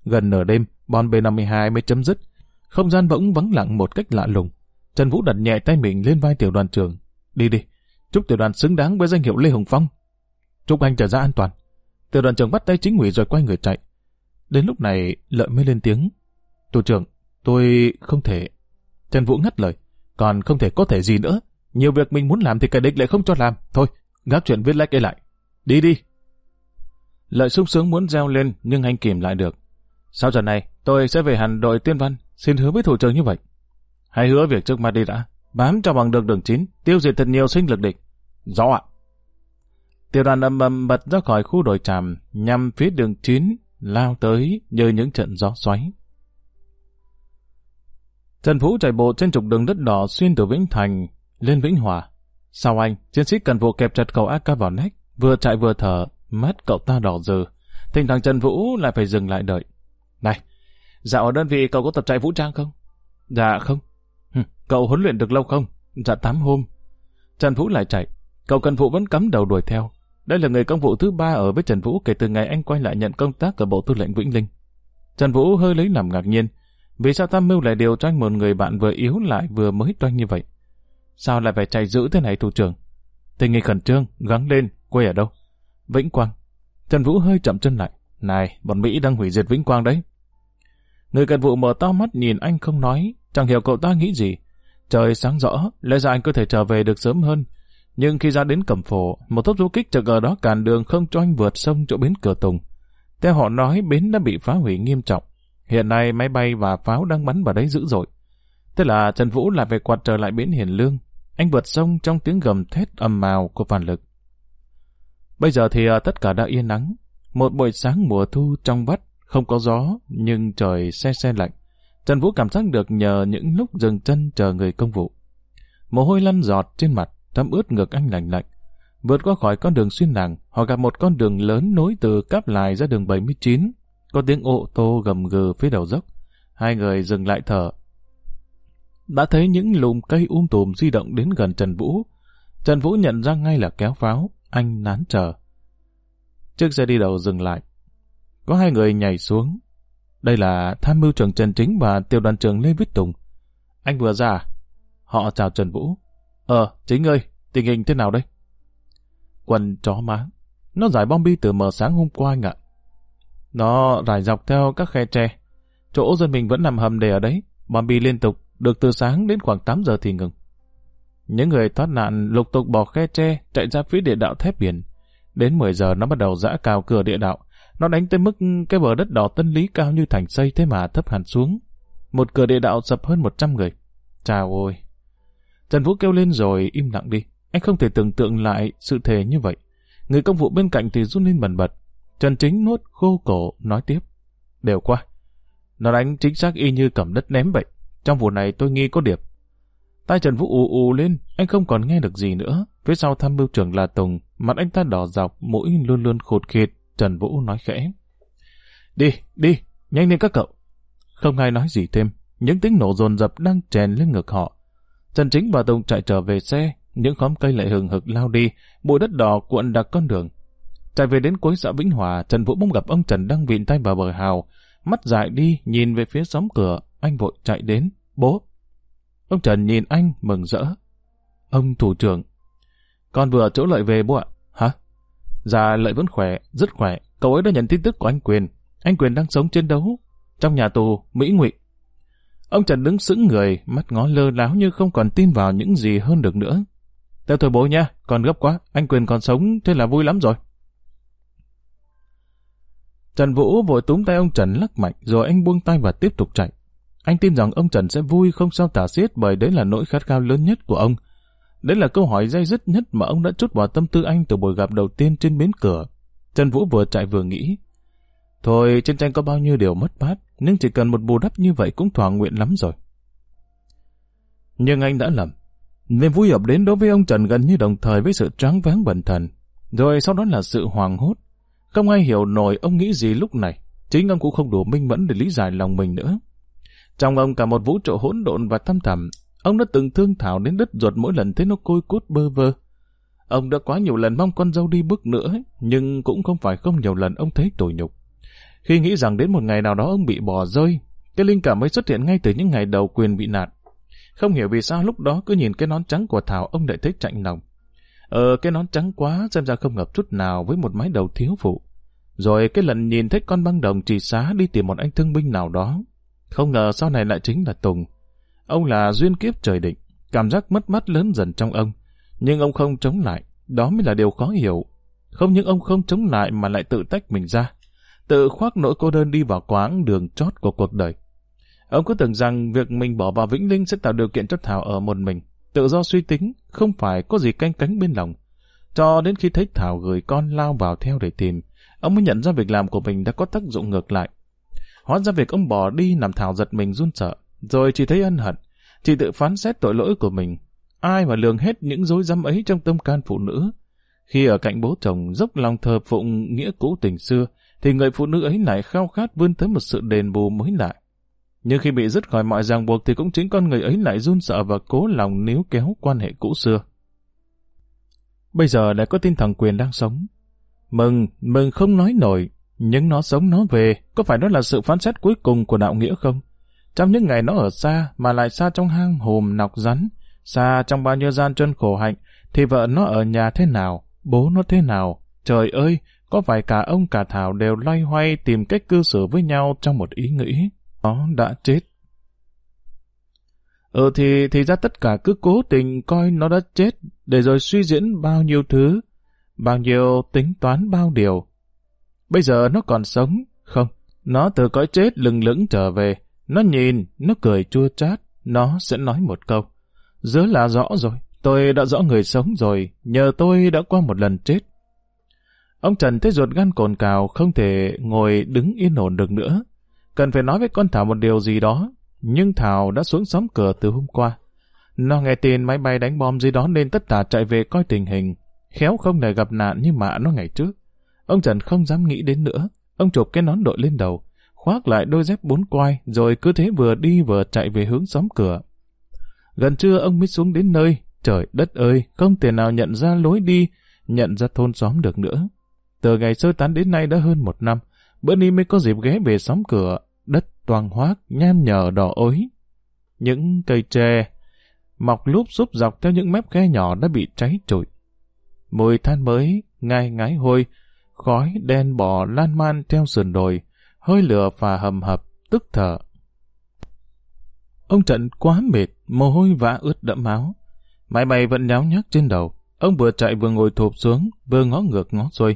Gần nửa đêm, bon B-52 mới chấm dứt. Không gian bỗng vắng lặng một cách lạ lùng. Trần Vũ đặt nhẹ tay mình lên vai tiểu đoàn trưởng. Đi đi, chúc tiểu đoàn xứng đáng với danh hiệu Lê Hồng Phong. Chúc anh trở ra an toàn. Tiểu đoàn trưởng bắt tay chính ủy rồi quay người chạy. Đến lúc này, lợi mới lên tiếng. Tổ trưởng, tôi không thể... Trần Vũ ngắt lời. Còn không thể có thể gì nữa. Nhiều việc mình muốn làm thì kẻ địch lại không cho làm. Thôi, gác chuyện viết lách like lại. Đi đi. Lợi sung sướng muốn reo lên nhưng anh kìm lại được. Sau trận này, tôi sẽ về hẳn đội tiên văn. Xin hứa với thủ trưởng như vậy. Hãy hứa việc trước mặt đi đã. Bám cho bằng được đường chín, tiêu diệt thật nhiều sinh lực địch. Rõ ạ. Tiểu đoàn ầm ầm bật ra khỏi khu đồi tràm, nhằm phía đường chín, lao tới như những trận gió xoáy. Trần Phú chạy bộ trên trục đường đất đỏ xuyên từ Vĩnh Thành lên Vĩnh Hòa. Sau anh, chiến sĩ cần vụ kẹp chặt cậu AK vào nách, vừa chạy vừa thở, mắt cậu ta đỏ dừ. Thỉnh thoảng Trần Vũ lại phải dừng lại đợi. Này, dạo ở đơn vị cậu có tập chạy vũ trang không? Dạ không. cậu huấn luyện được lâu không? Dạ tám hôm. Trần Vũ lại chạy. Cậu cần vụ vẫn cắm đầu đuổi theo. Đây là người công vụ thứ ba ở với Trần Vũ kể từ ngày anh quay lại nhận công tác ở Bộ Tư lệnh Vĩnh Linh. Trần Vũ hơi lấy làm ngạc nhiên. Vì sao ta Mưu lại điều cho anh một người bạn vừa yếu lại vừa mới toanh như vậy? Sao lại phải chạy giữ thế này thủ trưởng? Tình hình khẩn trương, gắng lên, quê ở đâu? Vĩnh Quang. Trần Vũ hơi chậm chân lại. Này, bọn Mỹ đang hủy diệt Vĩnh Quang đấy. Người cận vụ mở to mắt nhìn anh không nói, chẳng hiểu cậu ta nghĩ gì. Trời sáng rõ, lẽ ra anh có thể trở về được sớm hơn, nhưng khi ra đến cẩm phổ, một tốp du kích chợt ở đó cản đường không cho anh vượt sông chỗ bến cửa Tùng. Theo họ nói bến đã bị phá hủy nghiêm trọng. Hiện nay máy bay và pháo đang bắn vào đấy dữ dội. Thế là Trần Vũ lại về quạt trở lại bến Hiền Lương. Anh vượt sông trong tiếng gầm thét ầm mào của phản lực. Bây giờ thì ờ, tất cả đã yên nắng. Một buổi sáng mùa thu trong vắt, không có gió, nhưng trời xe xe lạnh. Trần Vũ cảm giác được nhờ những lúc dừng chân chờ người công vụ. Mồ hôi lăn giọt trên mặt, thấm ướt ngực anh lạnh lạnh. Vượt qua khỏi con đường xuyên làng, họ gặp một con đường lớn nối từ cáp lại ra đường 79. Có tiếng ô tô gầm gừ phía đầu dốc. Hai người dừng lại thở. Đã thấy những lùm cây um tùm di động đến gần Trần Vũ. Trần Vũ nhận ra ngay là kéo pháo. Anh nán chờ. Chiếc xe đi đầu dừng lại. Có hai người nhảy xuống. Đây là tham mưu trưởng Trần Chính và tiểu đoàn trưởng Lê Viết Tùng. Anh vừa ra à? Họ chào Trần Vũ. Ờ, chính ơi, tình hình thế nào đây? Quần chó má. Nó giải bom bi từ mờ sáng hôm qua anh ạ. Nó rải dọc theo các khe tre. Chỗ dân mình vẫn nằm hầm để ở đấy. Bom bi liên tục, được từ sáng đến khoảng 8 giờ thì ngừng. Những người thoát nạn lục tục bỏ khe tre, chạy ra phía địa đạo thép biển. Đến 10 giờ nó bắt đầu dã cào cửa địa đạo. Nó đánh tới mức cái bờ đất đỏ tân lý cao như thành xây thế mà thấp hẳn xuống. Một cửa địa đạo sập hơn 100 người. Chào ôi! Trần Vũ kêu lên rồi im lặng đi. Anh không thể tưởng tượng lại sự thề như vậy. Người công vụ bên cạnh thì run lên bần bật. Trần Chính nuốt khô cổ, nói tiếp. Đều qua. Nó đánh chính xác y như cầm đất ném vậy. Trong vụ này tôi nghi có điệp. Tai Trần Vũ ù ù lên, anh không còn nghe được gì nữa. Phía sau tham mưu trưởng là Tùng, mặt anh ta đỏ dọc, mũi luôn luôn khụt khịt. Trần Vũ nói khẽ. Đi, đi, nhanh lên các cậu. Không ai nói gì thêm, những tiếng nổ dồn dập đang chèn lên ngực họ. Trần Chính và Tùng chạy trở về xe, những khóm cây lại hừng hực lao đi, bụi đất đỏ cuộn đặc con đường. Chạy về đến cuối xã Vĩnh Hòa, Trần Vũ bỗng gặp ông Trần đang vịn tay vào bờ hào, mắt dại đi nhìn về phía xóm cửa, anh vội chạy đến, bố. Ông Trần nhìn anh mừng rỡ. Ông thủ trưởng, con vừa chỗ lợi về bố ạ. Hả? Dạ lợi vẫn khỏe, rất khỏe. Cậu ấy đã nhận tin tức của anh Quyền. Anh Quyền đang sống chiến đấu trong nhà tù Mỹ Ngụy. Ông Trần đứng sững người, mắt ngó lơ láo như không còn tin vào những gì hơn được nữa. Theo thôi bố nha, còn gấp quá, anh Quyền còn sống, thế là vui lắm rồi. Trần Vũ vội túm tay ông Trần lắc mạnh, rồi anh buông tay và tiếp tục chạy. Anh tin rằng ông Trần sẽ vui không sao tả xiết bởi đấy là nỗi khát khao lớn nhất của ông. Đấy là câu hỏi dây dứt nhất mà ông đã chút vào tâm tư anh từ buổi gặp đầu tiên trên bến cửa. Trần Vũ vừa chạy vừa nghĩ. Thôi, trên tranh có bao nhiêu điều mất mát, nhưng chỉ cần một bù đắp như vậy cũng thỏa nguyện lắm rồi. Nhưng anh đã lầm. Niềm vui ập đến đối với ông Trần gần như đồng thời với sự tráng váng bẩn thần. Rồi sau đó là sự hoàng hốt. Không ai hiểu nổi ông nghĩ gì lúc này. Chính ông cũng không đủ minh mẫn để lý giải lòng mình nữa. Trong ông cả một vũ trụ hỗn độn và thâm thẳm, ông đã từng thương thảo đến đứt ruột mỗi lần thấy nó côi cút bơ vơ. Ông đã quá nhiều lần mong con dâu đi bước nữa, nhưng cũng không phải không nhiều lần ông thấy tủi nhục. Khi nghĩ rằng đến một ngày nào đó ông bị bỏ rơi, cái linh cảm mới xuất hiện ngay từ những ngày đầu quyền bị nạn. Không hiểu vì sao lúc đó cứ nhìn cái nón trắng của Thảo ông lại thấy chạnh lòng. Ờ, cái nón trắng quá, xem ra không ngập chút nào với một mái đầu thiếu phụ. Rồi cái lần nhìn thấy con băng đồng trì xá đi tìm một anh thương binh nào đó. Không ngờ sau này lại chính là Tùng. Ông là duyên kiếp trời định, cảm giác mất mát lớn dần trong ông. Nhưng ông không chống lại, đó mới là điều khó hiểu. Không những ông không chống lại mà lại tự tách mình ra. Tự khoác nỗi cô đơn đi vào quãng đường chót của cuộc đời. Ông cứ tưởng rằng việc mình bỏ vào Vĩnh Linh sẽ tạo điều kiện cho Thảo ở một mình. Tự do suy tính, không phải có gì canh cánh bên lòng. Cho đến khi thấy Thảo gửi con lao vào theo để tìm, ông mới nhận ra việc làm của mình đã có tác dụng ngược lại. Hóa ra việc ông bỏ đi làm Thảo giật mình run sợ, rồi chỉ thấy ân hận, chỉ tự phán xét tội lỗi của mình. Ai mà lường hết những dối rắm ấy trong tâm can phụ nữ. Khi ở cạnh bố chồng dốc lòng thờ phụng nghĩa cũ tình xưa, thì người phụ nữ ấy lại khao khát vươn tới một sự đền bù mới lại. Nhưng khi bị dứt khỏi mọi ràng buộc thì cũng chính con người ấy lại run sợ và cố lòng níu kéo quan hệ cũ xưa. Bây giờ lại có tin thằng Quyền đang sống. Mừng, mừng không nói nổi, nhưng nó sống nó về, có phải đó là sự phán xét cuối cùng của đạo nghĩa không? Trong những ngày nó ở xa, mà lại xa trong hang hùm nọc rắn, xa trong bao nhiêu gian chân khổ hạnh, thì vợ nó ở nhà thế nào, bố nó thế nào? Trời ơi, có phải cả ông cả Thảo đều loay hoay tìm cách cư xử với nhau trong một ý nghĩ? Nó đã chết. Ừ thì, thì ra tất cả cứ cố tình coi nó đã chết, để rồi suy diễn bao nhiêu thứ, bao nhiêu tính toán bao điều. Bây giờ nó còn sống, không, nó từ cõi chết lừng lững trở về, nó nhìn, nó cười chua chát, nó sẽ nói một câu. Dứa là rõ rồi, tôi đã rõ người sống rồi, nhờ tôi đã qua một lần chết. Ông Trần thấy ruột gan cồn cào không thể ngồi đứng yên ổn được nữa. Cần phải nói với con Thảo một điều gì đó, nhưng Thảo đã xuống xóm cửa từ hôm qua. Nó nghe tin máy bay đánh bom gì đó nên tất cả chạy về coi tình hình. Khéo không để gặp nạn như mạ nó ngày trước. Ông Trần không dám nghĩ đến nữa. Ông chụp cái nón đội lên đầu, khoác lại đôi dép bốn quai, rồi cứ thế vừa đi vừa chạy về hướng xóm cửa. Gần trưa ông mới xuống đến nơi. Trời đất ơi, không thể nào nhận ra lối đi, nhận ra thôn xóm được nữa. Từ ngày sơ tán đến nay đã hơn một năm, bữa nay mới có dịp ghé về xóm cửa, đất toàn hoác, nham nhở đỏ ối. Những cây tre mọc lúp xúp dọc theo những mép khe nhỏ đã bị cháy trụi. Mùi than mới, ngai ngái hôi, khói đen bò lan man theo sườn đồi, hơi lửa và hầm hập, tức thở. Ông Trận quá mệt, mồ hôi vã ướt đẫm áo. Máy bay vẫn nháo nhác trên đầu. Ông vừa chạy vừa ngồi thụp xuống, vừa ngó ngược ngó xuôi.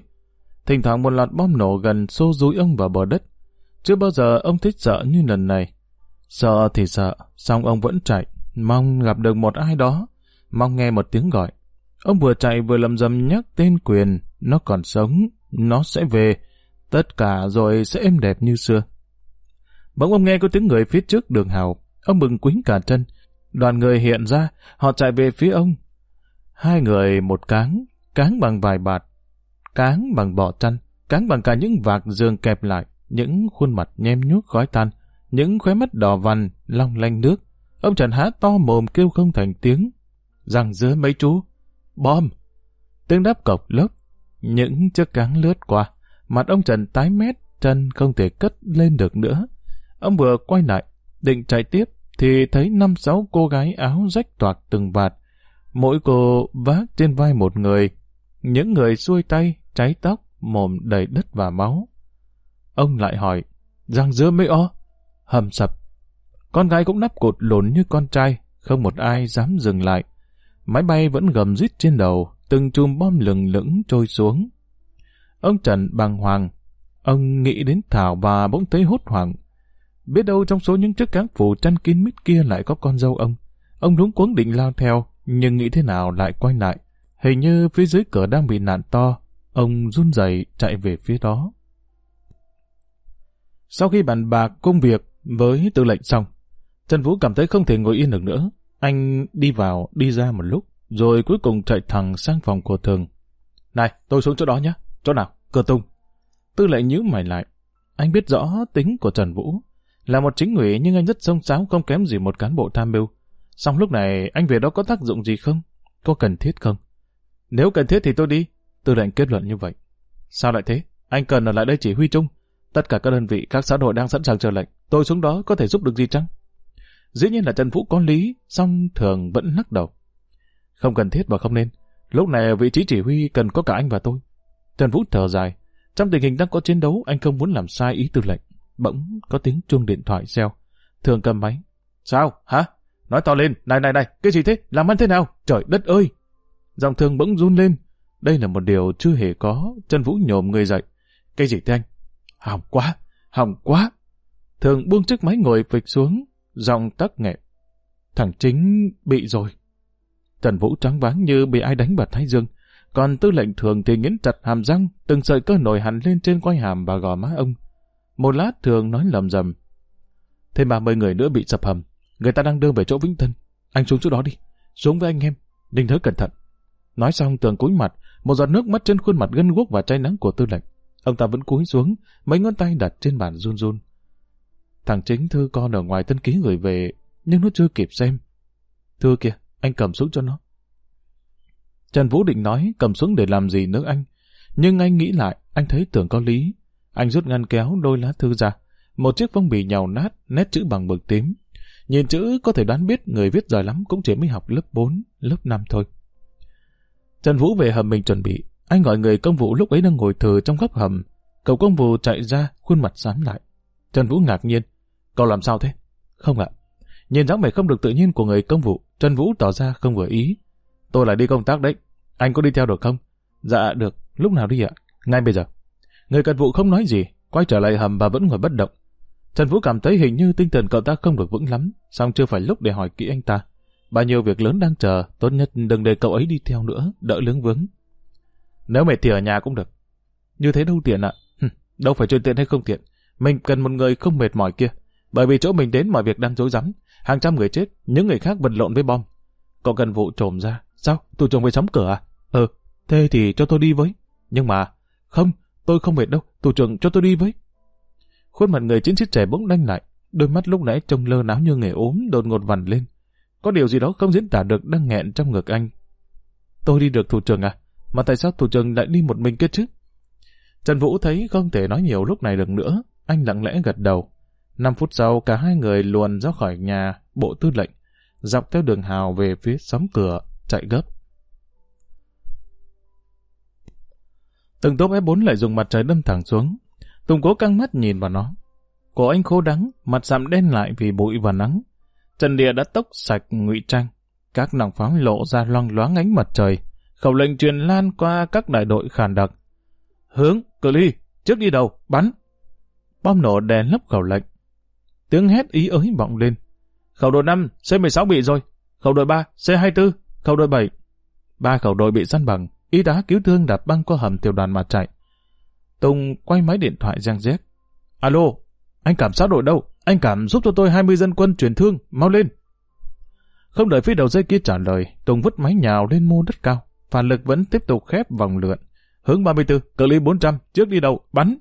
Thỉnh thoảng một loạt bom nổ gần xô rúi ông vào bờ đất. Chưa bao giờ ông thích sợ như lần này. Sợ thì sợ, xong ông vẫn chạy, mong gặp được một ai đó, mong nghe một tiếng gọi. Ông vừa chạy vừa lầm rầm nhắc tên quyền, nó còn sống, nó sẽ về, tất cả rồi sẽ êm đẹp như xưa. Bỗng ông nghe có tiếng người phía trước đường hào, ông mừng quính cả chân. Đoàn người hiện ra, họ chạy về phía ông. Hai người một cáng, cáng bằng vài bạt, cáng bằng bọ chăn, cáng bằng cả những vạc giường kẹp lại, những khuôn mặt nhem nhuốc khói tan, những khóe mắt đỏ vằn, long lanh nước. Ông Trần há to mồm kêu không thành tiếng. Rằng giữa mấy chú, bom. Tiếng đáp cộc lớp, những chiếc cáng lướt qua. Mặt ông Trần tái mét, chân không thể cất lên được nữa. Ông vừa quay lại, định chạy tiếp, thì thấy năm sáu cô gái áo rách toạc từng vạt. Mỗi cô vác trên vai một người. Những người xuôi tay, cháy tóc, mồm đầy đất và máu. Ông lại hỏi, răng dưa mấy o? Hầm sập. Con gái cũng nắp cột lộn như con trai, không một ai dám dừng lại. Máy bay vẫn gầm rít trên đầu, từng chùm bom lừng lững trôi xuống. Ông Trần bàng hoàng, ông nghĩ đến Thảo và bỗng thấy hốt hoảng. Biết đâu trong số những chiếc cáng phủ chăn kín mít kia lại có con dâu ông. Ông đúng cuống định lao theo, nhưng nghĩ thế nào lại quay lại. Hình như phía dưới cửa đang bị nạn to, ông run rẩy chạy về phía đó. Sau khi bàn bạc công việc với tư lệnh xong, Trần Vũ cảm thấy không thể ngồi yên được nữa. Anh đi vào, đi ra một lúc, rồi cuối cùng chạy thẳng sang phòng của thường. Này, tôi xuống chỗ đó nhé. Chỗ nào? Cửa tung. Tư lệnh nhíu mày lại. Anh biết rõ tính của Trần Vũ. Là một chính ủy nhưng anh rất sông sáo không kém gì một cán bộ tham mưu. Xong lúc này anh về đó có tác dụng gì không? Có cần thiết không? Nếu cần thiết thì tôi đi. Tư lệnh kết luận như vậy. Sao lại thế? Anh cần ở lại đây chỉ huy chung. Tất cả các đơn vị, các xã đội đang sẵn sàng chờ lệnh. Tôi xuống đó có thể giúp được gì chăng? Dĩ nhiên là Trần Vũ có lý, song thường vẫn lắc đầu. Không cần thiết và không nên. Lúc này vị trí chỉ huy cần có cả anh và tôi. Trần Vũ thở dài. Trong tình hình đang có chiến đấu, anh không muốn làm sai ý tư lệnh. Bỗng có tiếng chuông điện thoại reo. Thường cầm máy. Sao? Hả? Nói to lên. Này này này, cái gì thế? Làm ăn thế nào? Trời đất ơi! Giọng thường bỗng run lên. Đây là một điều chưa hề có. Trần Vũ nhổm người dậy. Cái gì thế anh? Hỏng quá! Hỏng quá! Thường buông chiếc máy ngồi phịch xuống, giọng tắc nghẹn. Thằng chính bị rồi. Trần Vũ trắng váng như bị ai đánh vào thái dương. Còn tư lệnh thường thì nghiến chặt hàm răng, từng sợi cơ nổi hẳn lên trên quai hàm và gò má ông. Một lát thường nói lầm rầm. Thêm ba mươi người nữa bị sập hầm. Người ta đang đưa về chỗ Vĩnh Tân. Anh xuống chỗ đó đi. Xuống với anh em. Đinh thớ cẩn thận. Nói xong tường cúi mặt, một giọt nước mắt trên khuôn mặt gân guốc và cháy nắng của tư lệnh. Ông ta vẫn cúi xuống, mấy ngón tay đặt trên bàn run run. Thằng chính thư con ở ngoài tân ký gửi về, nhưng nó chưa kịp xem. Thưa kìa, anh cầm xuống cho nó. Trần Vũ định nói cầm xuống để làm gì nữa anh. Nhưng anh nghĩ lại, anh thấy tưởng có lý. Anh rút ngăn kéo đôi lá thư ra. Một chiếc phong bì nhàu nát, nét chữ bằng mực tím. Nhìn chữ có thể đoán biết người viết giỏi lắm cũng chỉ mới học lớp 4, lớp 5 thôi. Trần Vũ về hầm mình chuẩn bị. Anh gọi người công vụ lúc ấy đang ngồi thờ trong góc hầm. Cậu công vụ chạy ra, khuôn mặt sán lại. Trần Vũ ngạc nhiên. Cậu làm sao thế? Không ạ. Nhìn dáng vẻ không được tự nhiên của người công vụ, Trần Vũ tỏ ra không vừa ý. Tôi lại đi công tác đấy. Anh có đi theo được không? Dạ được. Lúc nào đi ạ? Ngay bây giờ. Người cận vụ không nói gì, quay trở lại hầm và vẫn ngồi bất động. Trần Vũ cảm thấy hình như tinh thần cậu ta không được vững lắm, song chưa phải lúc để hỏi kỹ anh ta. Bao nhiêu việc lớn đang chờ, tốt nhất đừng để cậu ấy đi theo nữa, đỡ lướng vướng. Nếu mệt thì ở nhà cũng được. Như thế đâu tiện ạ. đâu phải chuyện tiện hay không tiện. Mình cần một người không mệt mỏi kia. Bởi vì chỗ mình đến mọi việc đang rối rắm. Hàng trăm người chết, những người khác vật lộn với bom. Cậu cần vụ trồm ra. Sao? Tụi chồng về sóng cửa à? Ừ, thế thì cho tôi đi với. Nhưng mà, không, tôi không mệt đâu, tù trưởng cho tôi đi với. Khuôn mặt người chiến sĩ trẻ bỗng đanh lại, đôi mắt lúc nãy trông lơ náo như nghề ốm đột ngột vằn lên. Có điều gì đó không diễn tả được đang nghẹn trong ngực anh. Tôi đi được thủ trưởng à? Mà tại sao thủ trưởng lại đi một mình kết chứ? Trần Vũ thấy không thể nói nhiều lúc này được nữa. Anh lặng lẽ gật đầu. Năm phút sau, cả hai người luồn ra khỏi nhà bộ tư lệnh, dọc theo đường hào về phía xóm cửa, chạy gấp. Từng tốp F4 lại dùng mặt trời đâm thẳng xuống. Tùng cố căng mắt nhìn vào nó. Cổ anh khô đắng, mặt sạm đen lại vì bụi và nắng. Trần Địa đã tốc sạch ngụy trang. Các nòng pháo lộ ra loang loáng ánh mặt trời. Khẩu lệnh truyền lan qua các đại đội khàn đặc. Hướng, cự ly, trước đi đầu, bắn. Bom nổ đè lấp khẩu lệnh. Tiếng hét ý ới vọng lên. Khẩu đội 5, C-16 bị rồi. Khẩu đội 3, C-24, khẩu đội 7. Ba khẩu đội bị săn bằng, y tá cứu thương đạp băng qua hầm tiểu đoàn mà chạy. Tùng quay máy điện thoại giang rét. Alo, anh cảm sát đội đâu? Anh cảm giúp cho tôi 20 dân quân truyền thương, mau lên. Không đợi phía đầu dây kia trả lời, Tùng vứt máy nhào lên mô đất cao. Phản lực vẫn tiếp tục khép vòng lượn. Hướng 34, cự ly 400, trước đi đầu, bắn.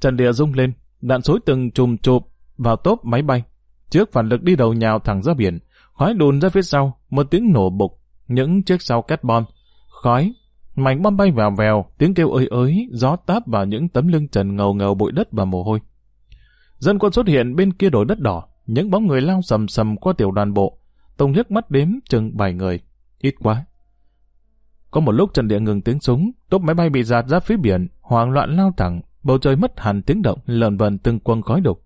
Trần địa rung lên, đạn xối từng chùm chụp vào tốp máy bay. Trước phản lực đi đầu nhào thẳng ra biển, khói đùn ra phía sau, một tiếng nổ bục, những chiếc sau cắt bom, khói, mảnh bom bay vào vèo, tiếng kêu ơi ới, gió táp vào những tấm lưng trần ngầu ngầu bụi đất và mồ hôi. Dân quân xuất hiện bên kia đồi đất đỏ, những bóng người lao sầm sầm qua tiểu đoàn bộ. Tùng nhấc mắt đếm chừng bảy người. Ít quá. Có một lúc Trần Địa ngừng tiếng súng, tốp máy bay bị giạt ra phía biển, hoảng loạn lao thẳng, bầu trời mất hẳn tiếng động, lợn vần từng quân khói đục.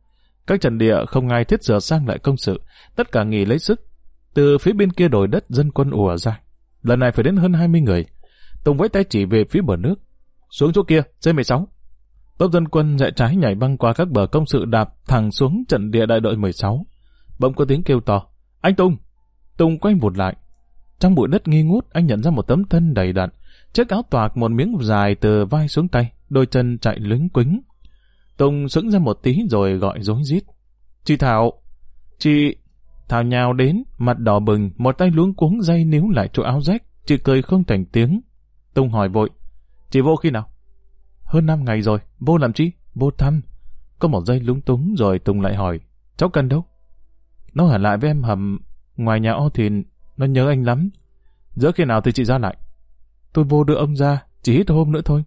Các trận địa không ai thiết giờ sang lại công sự, tất cả nghỉ lấy sức. Từ phía bên kia đồi đất dân quân ùa ra. Lần này phải đến hơn 20 người. Tùng vẫy tay chỉ về phía bờ nước. Xuống chỗ kia, C-16. Tốp dân quân dạy trái nhảy băng qua các bờ công sự đạp thẳng xuống trận địa đại đội 16. Bỗng có tiếng kêu to. Anh Tùng! Tùng quay vụt lại. Trong bụi đất nghi ngút, anh nhận ra một tấm thân đầy đặn. Chiếc áo toạc một miếng dài từ vai xuống tay, đôi chân chạy lính quính. Tùng sững ra một tí rồi gọi rối rít. Chị Thảo! Chị... Thảo nhào đến, mặt đỏ bừng, một tay luống cuống dây níu lại chỗ áo rách. Chị cười không thành tiếng. Tùng hỏi vội. Chị vô khi nào? Hơn năm ngày rồi, vô làm chi? Vô thăm. Có một giây lúng túng rồi Tùng lại hỏi. Cháu cần đâu? Nó hẳn lại với em hầm ngoài nhà o thìn, nó nhớ anh lắm. Giữa khi nào thì chị ra lại? Tôi vô đưa ông ra, chỉ hít hôm nữa thôi.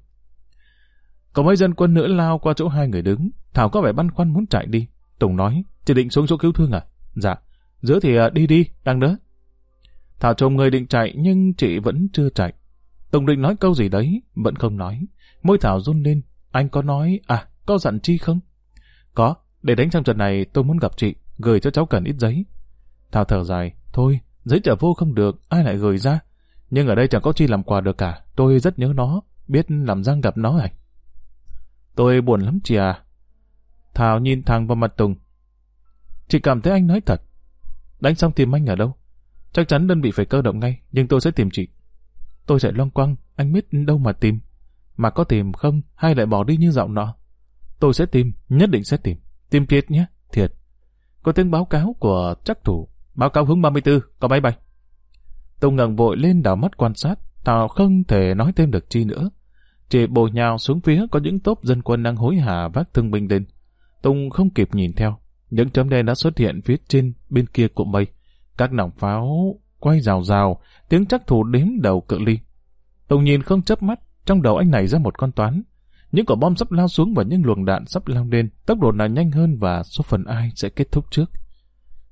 Có mấy dân quân nữa lao qua chỗ hai người đứng. Thảo có vẻ băn khoăn muốn chạy đi. Tùng nói, chị định xuống chỗ cứu thương à? Dạ. Giữa thì à, đi đi, đang đỡ. Thảo chồng người định chạy nhưng chị vẫn chưa chạy. Tùng định nói câu gì đấy, vẫn không nói. Môi Thảo run lên, anh có nói, à, có dặn chi không? Có, để đánh trong trận này tôi muốn gặp chị, gửi cho cháu cần ít giấy. Thảo thở dài, thôi, giấy trở vô không được, ai lại gửi ra? Nhưng ở đây chẳng có chi làm quà được cả, tôi rất nhớ nó, biết làm răng gặp nó à? Tôi buồn lắm chị à. Thảo nhìn thẳng vào mặt Tùng. Chị cảm thấy anh nói thật. Đánh xong tìm anh ở đâu? Chắc chắn đơn vị phải cơ động ngay, nhưng tôi sẽ tìm chị. Tôi sẽ loang quăng, anh biết đâu mà tìm. Mà có tìm không, hay lại bỏ đi như giọng nọ. Tôi sẽ tìm, nhất định sẽ tìm. Tìm thiệt nhé, thiệt. Có tiếng báo cáo của chắc thủ. Báo cáo hướng 34, có máy bay. Tùng ngẩng vội lên đảo mắt quan sát. Tào không thể nói thêm được chi nữa. Chỉ bồ nhào xuống phía có những tốp dân quân đang hối hả vác thương binh lên. Tùng không kịp nhìn theo. Những chấm đen đã xuất hiện phía trên bên kia của mây. Các nòng pháo quay rào rào, tiếng chắc thủ đếm đầu cự ly. Tùng nhìn không chớp mắt, trong đầu anh này ra một con toán. Những quả bom sắp lao xuống và những luồng đạn sắp lao lên, tốc độ nào nhanh hơn và số phần ai sẽ kết thúc trước.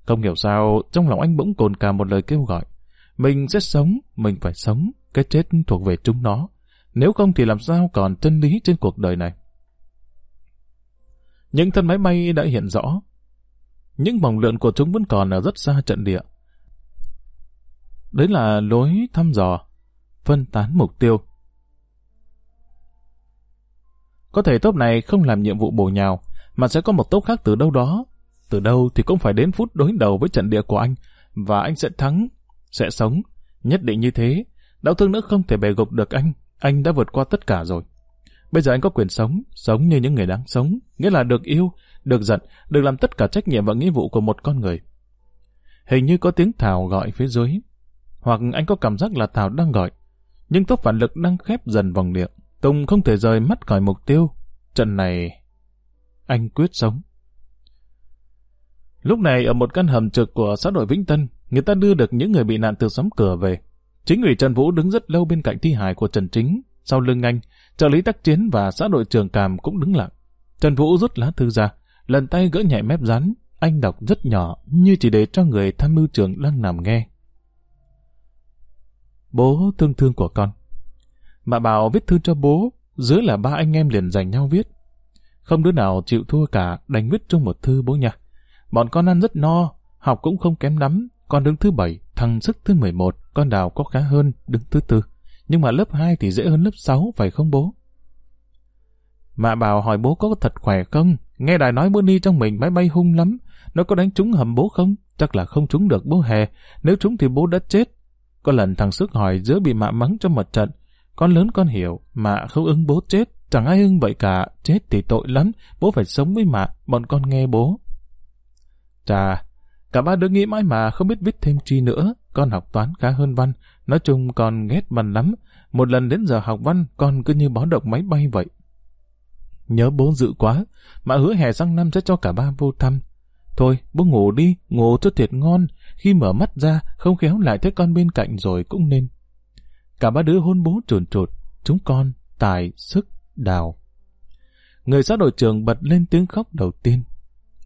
Không hiểu sao, trong lòng anh bỗng cồn cả một lời kêu gọi. Mình sẽ sống, mình phải sống, cái chết thuộc về chúng nó. Nếu không thì làm sao còn chân lý trên cuộc đời này. Những thân máy bay đã hiện rõ. Những vòng lượn của chúng vẫn còn ở rất xa trận địa. Đấy là lối thăm dò, phân tán mục tiêu. Có thể tốp này không làm nhiệm vụ bổ nhào, mà sẽ có một tốp khác từ đâu đó. Từ đâu thì cũng phải đến phút đối đầu với trận địa của anh, và anh sẽ thắng, sẽ sống. Nhất định như thế, đạo thương nữa không thể bề gục được anh, anh đã vượt qua tất cả rồi. Bây giờ anh có quyền sống, sống như những người đáng sống, nghĩa là được yêu, được giận, được làm tất cả trách nhiệm và nghĩa vụ của một con người. Hình như có tiếng Thảo gọi phía dưới, hoặc anh có cảm giác là Thảo đang gọi, nhưng tốc phản lực đang khép dần vòng miệng. Tùng không thể rời mắt khỏi mục tiêu. Trận này, anh quyết sống. Lúc này ở một căn hầm trực của xã đội Vĩnh Tân, người ta đưa được những người bị nạn từ xóm cửa về. Chính ủy Trần Vũ đứng rất lâu bên cạnh thi hài của Trần Chính, sau lưng anh, trợ lý tác chiến và xã đội trường Càm cũng đứng lặng. Trần Vũ rút lá thư ra, lần tay gỡ nhẹ mép rắn, anh đọc rất nhỏ như chỉ để cho người tham mưu trưởng đang nằm nghe. Bố thương thương của con mà bảo viết thư cho bố, dưới là ba anh em liền giành nhau viết. Không đứa nào chịu thua cả, đành viết chung một thư bố nhà. Bọn con ăn rất no, học cũng không kém lắm, con đứng thứ bảy, thằng sức thứ 11, con đào có khá hơn, đứng thứ tư. Nhưng mà lớp 2 thì dễ hơn lớp 6, phải không bố? Mạ bảo hỏi bố có thật khỏe không? Nghe đài nói bữa ni trong mình máy bay hung lắm. Nó có đánh trúng hầm bố không? Chắc là không trúng được bố hè. Nếu trúng thì bố đã chết. Có lần thằng Sức hỏi giữa bị mạ mắng trong một trận. Con lớn con hiểu, mạ không ưng bố chết. Chẳng ai ưng vậy cả. Chết thì tội lắm. Bố phải sống với mạ. Bọn con nghe bố. Chà, cả ba đứa nghĩ mãi mà không biết viết thêm chi nữa. Con học toán khá hơn văn. Nói chung con ghét văn lắm. Một lần đến giờ học văn, con cứ như báo động máy bay vậy. Nhớ bố dự quá, mà hứa hè sang năm sẽ cho cả ba vô thăm. Thôi, bố ngủ đi, ngủ cho thiệt ngon. Khi mở mắt ra, không khéo lại thấy con bên cạnh rồi cũng nên. Cả ba đứa hôn bố trồn trột, chúng con, tài, sức, đào. Người xã đội trưởng bật lên tiếng khóc đầu tiên.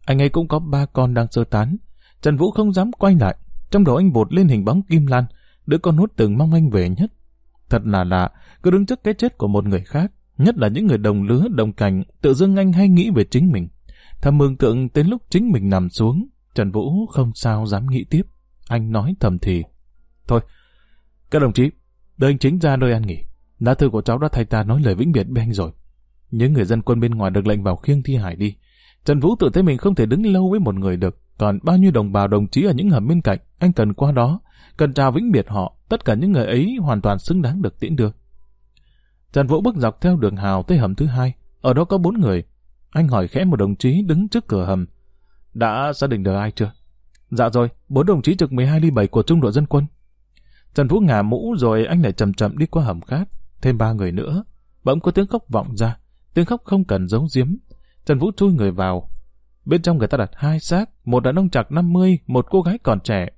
Anh ấy cũng có ba con đang sơ tán. Trần Vũ không dám quay lại. Trong đầu anh vụt lên hình bóng Kim Lan, đứa con hút từng mong anh về nhất. Thật là lạ, cứ đứng trước cái chết của một người khác. Nhất là những người đồng lứa, đồng cảnh, tự dưng anh hay nghĩ về chính mình. Thầm mường tượng đến lúc chính mình nằm xuống, Trần Vũ không sao dám nghĩ tiếp. Anh nói thầm thì. Thôi, các đồng chí, đưa anh chính ra nơi ăn nghỉ. Lá thư của cháu đã thay ta nói lời vĩnh biệt với anh rồi. Những người dân quân bên ngoài được lệnh vào khiêng thi hải đi. Trần Vũ tự thấy mình không thể đứng lâu với một người được. Còn bao nhiêu đồng bào đồng chí ở những hầm bên cạnh, anh cần qua đó, cần chào vĩnh biệt họ. Tất cả những người ấy hoàn toàn xứng đáng được tiễn được. Trần Vũ bước dọc theo đường hào tới hầm thứ hai. Ở đó có bốn người. Anh hỏi khẽ một đồng chí đứng trước cửa hầm. Đã xác định được ai chưa? Dạ rồi, bốn đồng chí trực 12 ly 7 của trung đội dân quân. Trần Vũ ngả mũ rồi anh lại chậm chậm đi qua hầm khác. Thêm ba người nữa. Bỗng có tiếng khóc vọng ra. Tiếng khóc không cần giấu giếm. Trần Vũ chui người vào. Bên trong người ta đặt hai xác, một đàn ông chạc 50, một cô gái còn trẻ.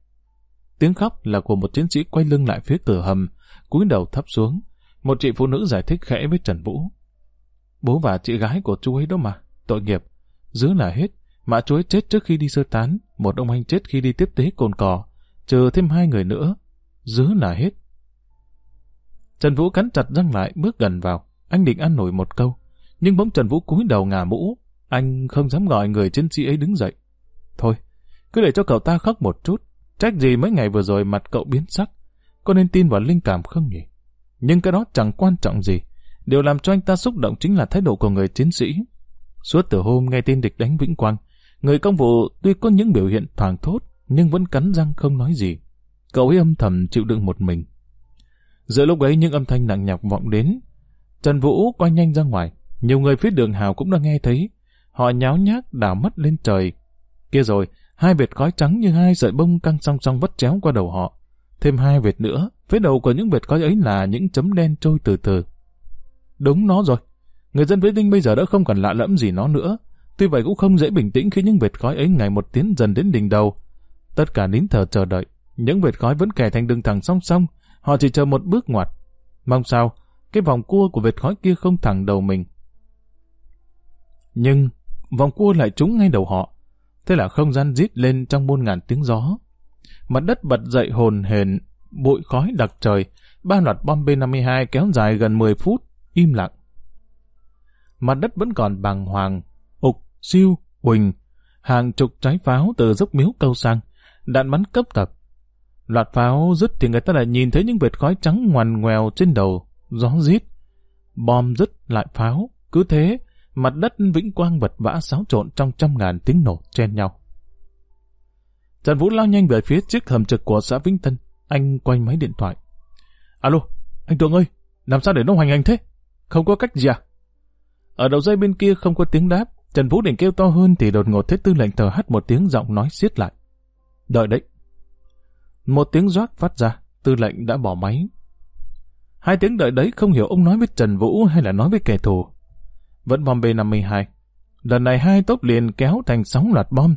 Tiếng khóc là của một chiến sĩ quay lưng lại phía cửa hầm, cúi đầu thấp xuống. Một chị phụ nữ giải thích khẽ với Trần Vũ. Bố và chị gái của chú ấy đó mà, tội nghiệp. Dứa là hết, mà chú ấy chết trước khi đi sơ tán, một ông anh chết khi đi tiếp tế cồn cỏ, chờ thêm hai người nữa. Dứa là hết. Trần Vũ cắn chặt răng lại, bước gần vào. Anh định ăn nổi một câu. Nhưng bỗng Trần Vũ cúi đầu ngả mũ. Anh không dám gọi người chiến sĩ ấy đứng dậy. Thôi, cứ để cho cậu ta khóc một chút. Trách gì mấy ngày vừa rồi mặt cậu biến sắc. Có nên tin vào linh cảm không nhỉ? Nhưng cái đó chẳng quan trọng gì. Điều làm cho anh ta xúc động chính là thái độ của người chiến sĩ. Suốt từ hôm nghe tin địch đánh Vĩnh Quang, người công vụ tuy có những biểu hiện thoảng thốt, nhưng vẫn cắn răng không nói gì. Cậu ấy âm thầm chịu đựng một mình. Giữa lúc ấy những âm thanh nặng nhọc vọng đến. Trần Vũ quay nhanh ra ngoài. Nhiều người phía đường hào cũng đã nghe thấy. Họ nháo nhác đảo mắt lên trời. Kia rồi, hai vệt khói trắng như hai sợi bông căng song song vắt chéo qua đầu họ. Thêm hai vệt nữa, phía đầu của những vệt khói ấy là những chấm đen trôi từ từ. Đúng nó rồi. Người dân Vĩnh Linh bây giờ đã không còn lạ lẫm gì nó nữa. Tuy vậy cũng không dễ bình tĩnh khi những vệt khói ấy ngày một tiến dần đến đỉnh đầu. Tất cả nín thở chờ đợi. Những vệt khói vẫn kẻ thành đường thẳng song song. Họ chỉ chờ một bước ngoặt. Mong sao, cái vòng cua của vệt khói kia không thẳng đầu mình. Nhưng, vòng cua lại trúng ngay đầu họ. Thế là không gian rít lên trong muôn ngàn tiếng gió. Mặt đất bật dậy hồn hền, bụi khói đặc trời, ba loạt bom B-52 kéo dài gần 10 phút, im lặng. Mặt đất vẫn còn bàng hoàng, ục, siêu, huỳnh, hàng chục trái pháo từ dốc miếu câu sang, đạn bắn cấp tập. Loạt pháo dứt thì người ta lại nhìn thấy những vệt khói trắng ngoằn ngoèo trên đầu, gió rít. Bom dứt lại pháo, cứ thế, mặt đất vĩnh quang vật vã xáo trộn trong trăm ngàn tiếng nổ chen nhau. Trần Vũ lao nhanh về phía chiếc hầm trực của xã Vĩnh Tân. Anh quay máy điện thoại. Alo, anh Tuấn ơi, làm sao để nó hoành hành thế? Không có cách gì à? Ở đầu dây bên kia không có tiếng đáp. Trần Vũ định kêu to hơn thì đột ngột thấy tư lệnh thờ hắt một tiếng giọng nói xiết lại. Đợi đấy. Một tiếng rót phát ra, tư lệnh đã bỏ máy. Hai tiếng đợi đấy không hiểu ông nói với Trần Vũ hay là nói với kẻ thù. Vẫn bom B-52. Lần này hai tốp liền kéo thành sóng loạt bom,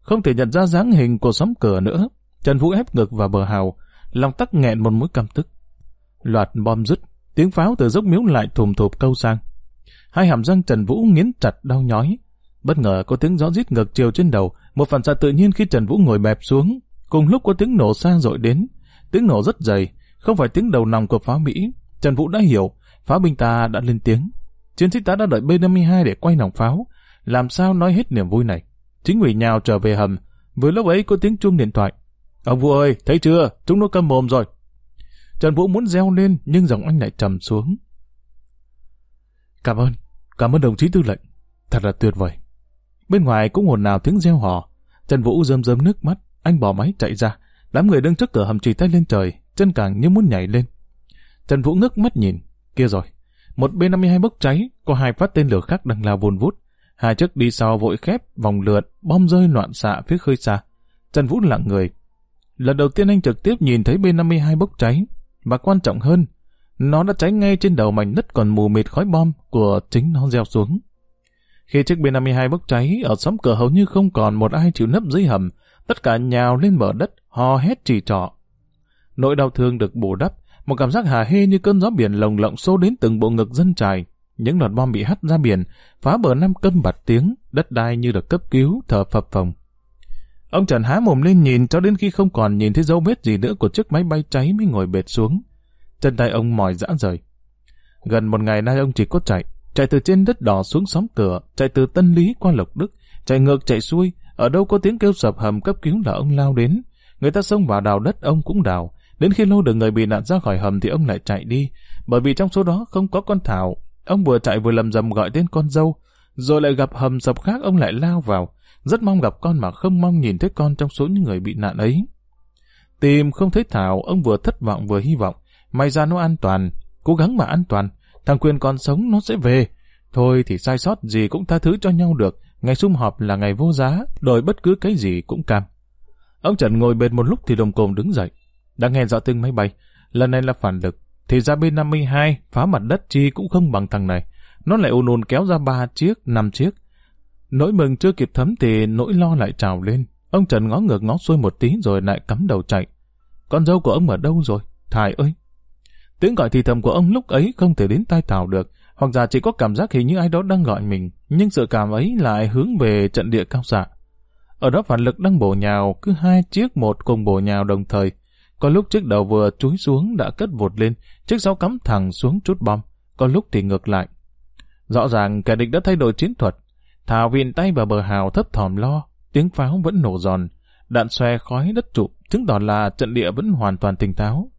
không thể nhận ra dáng hình của sóng cửa nữa. Trần Vũ ép ngực vào bờ hào, lòng tắc nghẹn một mũi căm tức. Loạt bom dứt, tiếng pháo từ dốc miếu lại thùm thụp câu sang. Hai hàm răng Trần Vũ nghiến chặt đau nhói. Bất ngờ có tiếng gió rít ngược chiều trên đầu, một phản xạ tự nhiên khi Trần Vũ ngồi bẹp xuống. Cùng lúc có tiếng nổ xa dội đến. Tiếng nổ rất dày, không phải tiếng đầu nòng của pháo Mỹ. Trần Vũ đã hiểu, pháo binh ta đã lên tiếng. Chiến sĩ ta đã đợi B-52 để quay nòng pháo. Làm sao nói hết niềm vui này? Chính ủy nhào trở về hầm, vừa lúc ấy có tiếng chuông điện thoại. Ông Vũ ơi, thấy chưa? Chúng nó câm mồm rồi. Trần Vũ muốn reo lên, nhưng giọng anh lại trầm xuống. Cảm ơn, cảm ơn đồng chí tư lệnh. Thật là tuyệt vời. Bên ngoài cũng ồn nào tiếng reo hò. Trần Vũ rơm rơm nước mắt, anh bỏ máy chạy ra. Đám người đứng trước cửa hầm chỉ tay lên trời, chân càng như muốn nhảy lên. Trần Vũ ngước mắt nhìn, kia rồi. Một B-52 bốc cháy, có hai phát tên lửa khác đang lao vùn vút. Hai chiếc đi sau vội khép, vòng lượn, bom rơi loạn xạ phía khơi xa. Trần Vũ lặng người. Lần đầu tiên anh trực tiếp nhìn thấy B-52 bốc cháy. Và quan trọng hơn, nó đã cháy ngay trên đầu mảnh đất còn mù mịt khói bom của chính nó gieo xuống. Khi chiếc B-52 bốc cháy, ở xóm cửa hầu như không còn một ai chịu nấp dưới hầm, tất cả nhào lên bờ đất, hò hét chỉ trọ. Nỗi đau thương được bù đắp, một cảm giác hà hê như cơn gió biển lồng lộng xô đến từng bộ ngực dân trài. Những loạt bom bị hắt ra biển, phá bờ năm cân bạt tiếng, đất đai như được cấp cứu, thở phập phồng. Ông Trần há mồm lên nhìn cho đến khi không còn nhìn thấy dấu vết gì nữa của chiếc máy bay cháy mới ngồi bệt xuống. Chân tay ông mỏi dã rời. Gần một ngày nay ông chỉ có chạy, chạy từ trên đất đỏ xuống xóm cửa, chạy từ Tân Lý qua Lộc Đức, chạy ngược chạy xuôi, ở đâu có tiếng kêu sập hầm cấp cứu là ông lao đến. Người ta xông vào đào đất ông cũng đào, đến khi lôi được người bị nạn ra khỏi hầm thì ông lại chạy đi, bởi vì trong số đó không có con Thảo. Ông vừa chạy vừa lầm rầm gọi tên con dâu, rồi lại gặp hầm sập khác ông lại lao vào, rất mong gặp con mà không mong nhìn thấy con trong số những người bị nạn ấy. Tìm không thấy Thảo, ông vừa thất vọng vừa hy vọng, may ra nó an toàn, cố gắng mà an toàn, thằng Quyền còn sống nó sẽ về. Thôi thì sai sót gì cũng tha thứ cho nhau được, ngày sum họp là ngày vô giá, đòi bất cứ cái gì cũng cam. Ông Trần ngồi bên một lúc thì đồng cồn đứng dậy. Đã nghe rõ tiếng máy bay, lần này là phản lực. Thì ra B-52 phá mặt đất chi cũng không bằng thằng này. Nó lại ồn ồn kéo ra ba chiếc, năm chiếc. Nỗi mừng chưa kịp thấm thì nỗi lo lại trào lên. Ông Trần ngó ngược ngó xuôi một tí rồi lại cắm đầu chạy. Con dâu của ông ở đâu rồi? Thải ơi! Tiếng gọi thì thầm của ông lúc ấy không thể đến tai Thảo được, hoặc giả chỉ có cảm giác hình như ai đó đang gọi mình, nhưng sự cảm ấy lại hướng về trận địa cao xạ. Ở đó phản lực đang bổ nhào, cứ hai chiếc một cùng bổ nhào đồng thời. Có lúc chiếc đầu vừa chúi xuống đã cất vụt lên, chiếc sau cắm thẳng xuống chút bom, có lúc thì ngược lại. Rõ ràng kẻ địch đã thay đổi chiến thuật. Thảo viện tay vào bờ hào thấp thỏm lo, tiếng pháo vẫn nổ giòn, đạn xòe khói đất trụ, chứng tỏ là trận địa vẫn hoàn toàn tỉnh táo.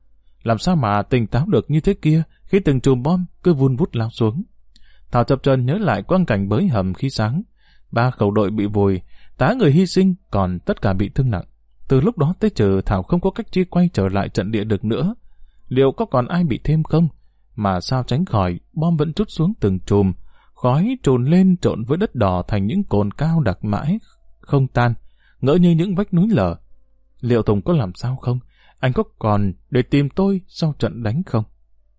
Làm sao mà tỉnh táo được như thế kia khi từng chùm bom cứ vun vút lao xuống. Thảo chập trần nhớ lại quang cảnh bới hầm khi sáng. Ba khẩu đội bị vùi, tá người hy sinh, còn tất cả bị thương nặng. Từ lúc đó tới chờ Thảo không có cách chi quay trở lại trận địa được nữa. Liệu có còn ai bị thêm không? Mà sao tránh khỏi, bom vẫn trút xuống từng chùm, khói trồn lên trộn với đất đỏ thành những cồn cao đặc mãi, không tan, ngỡ như những vách núi lở. Liệu Tùng có làm sao không? Anh có còn để tìm tôi sau trận đánh không?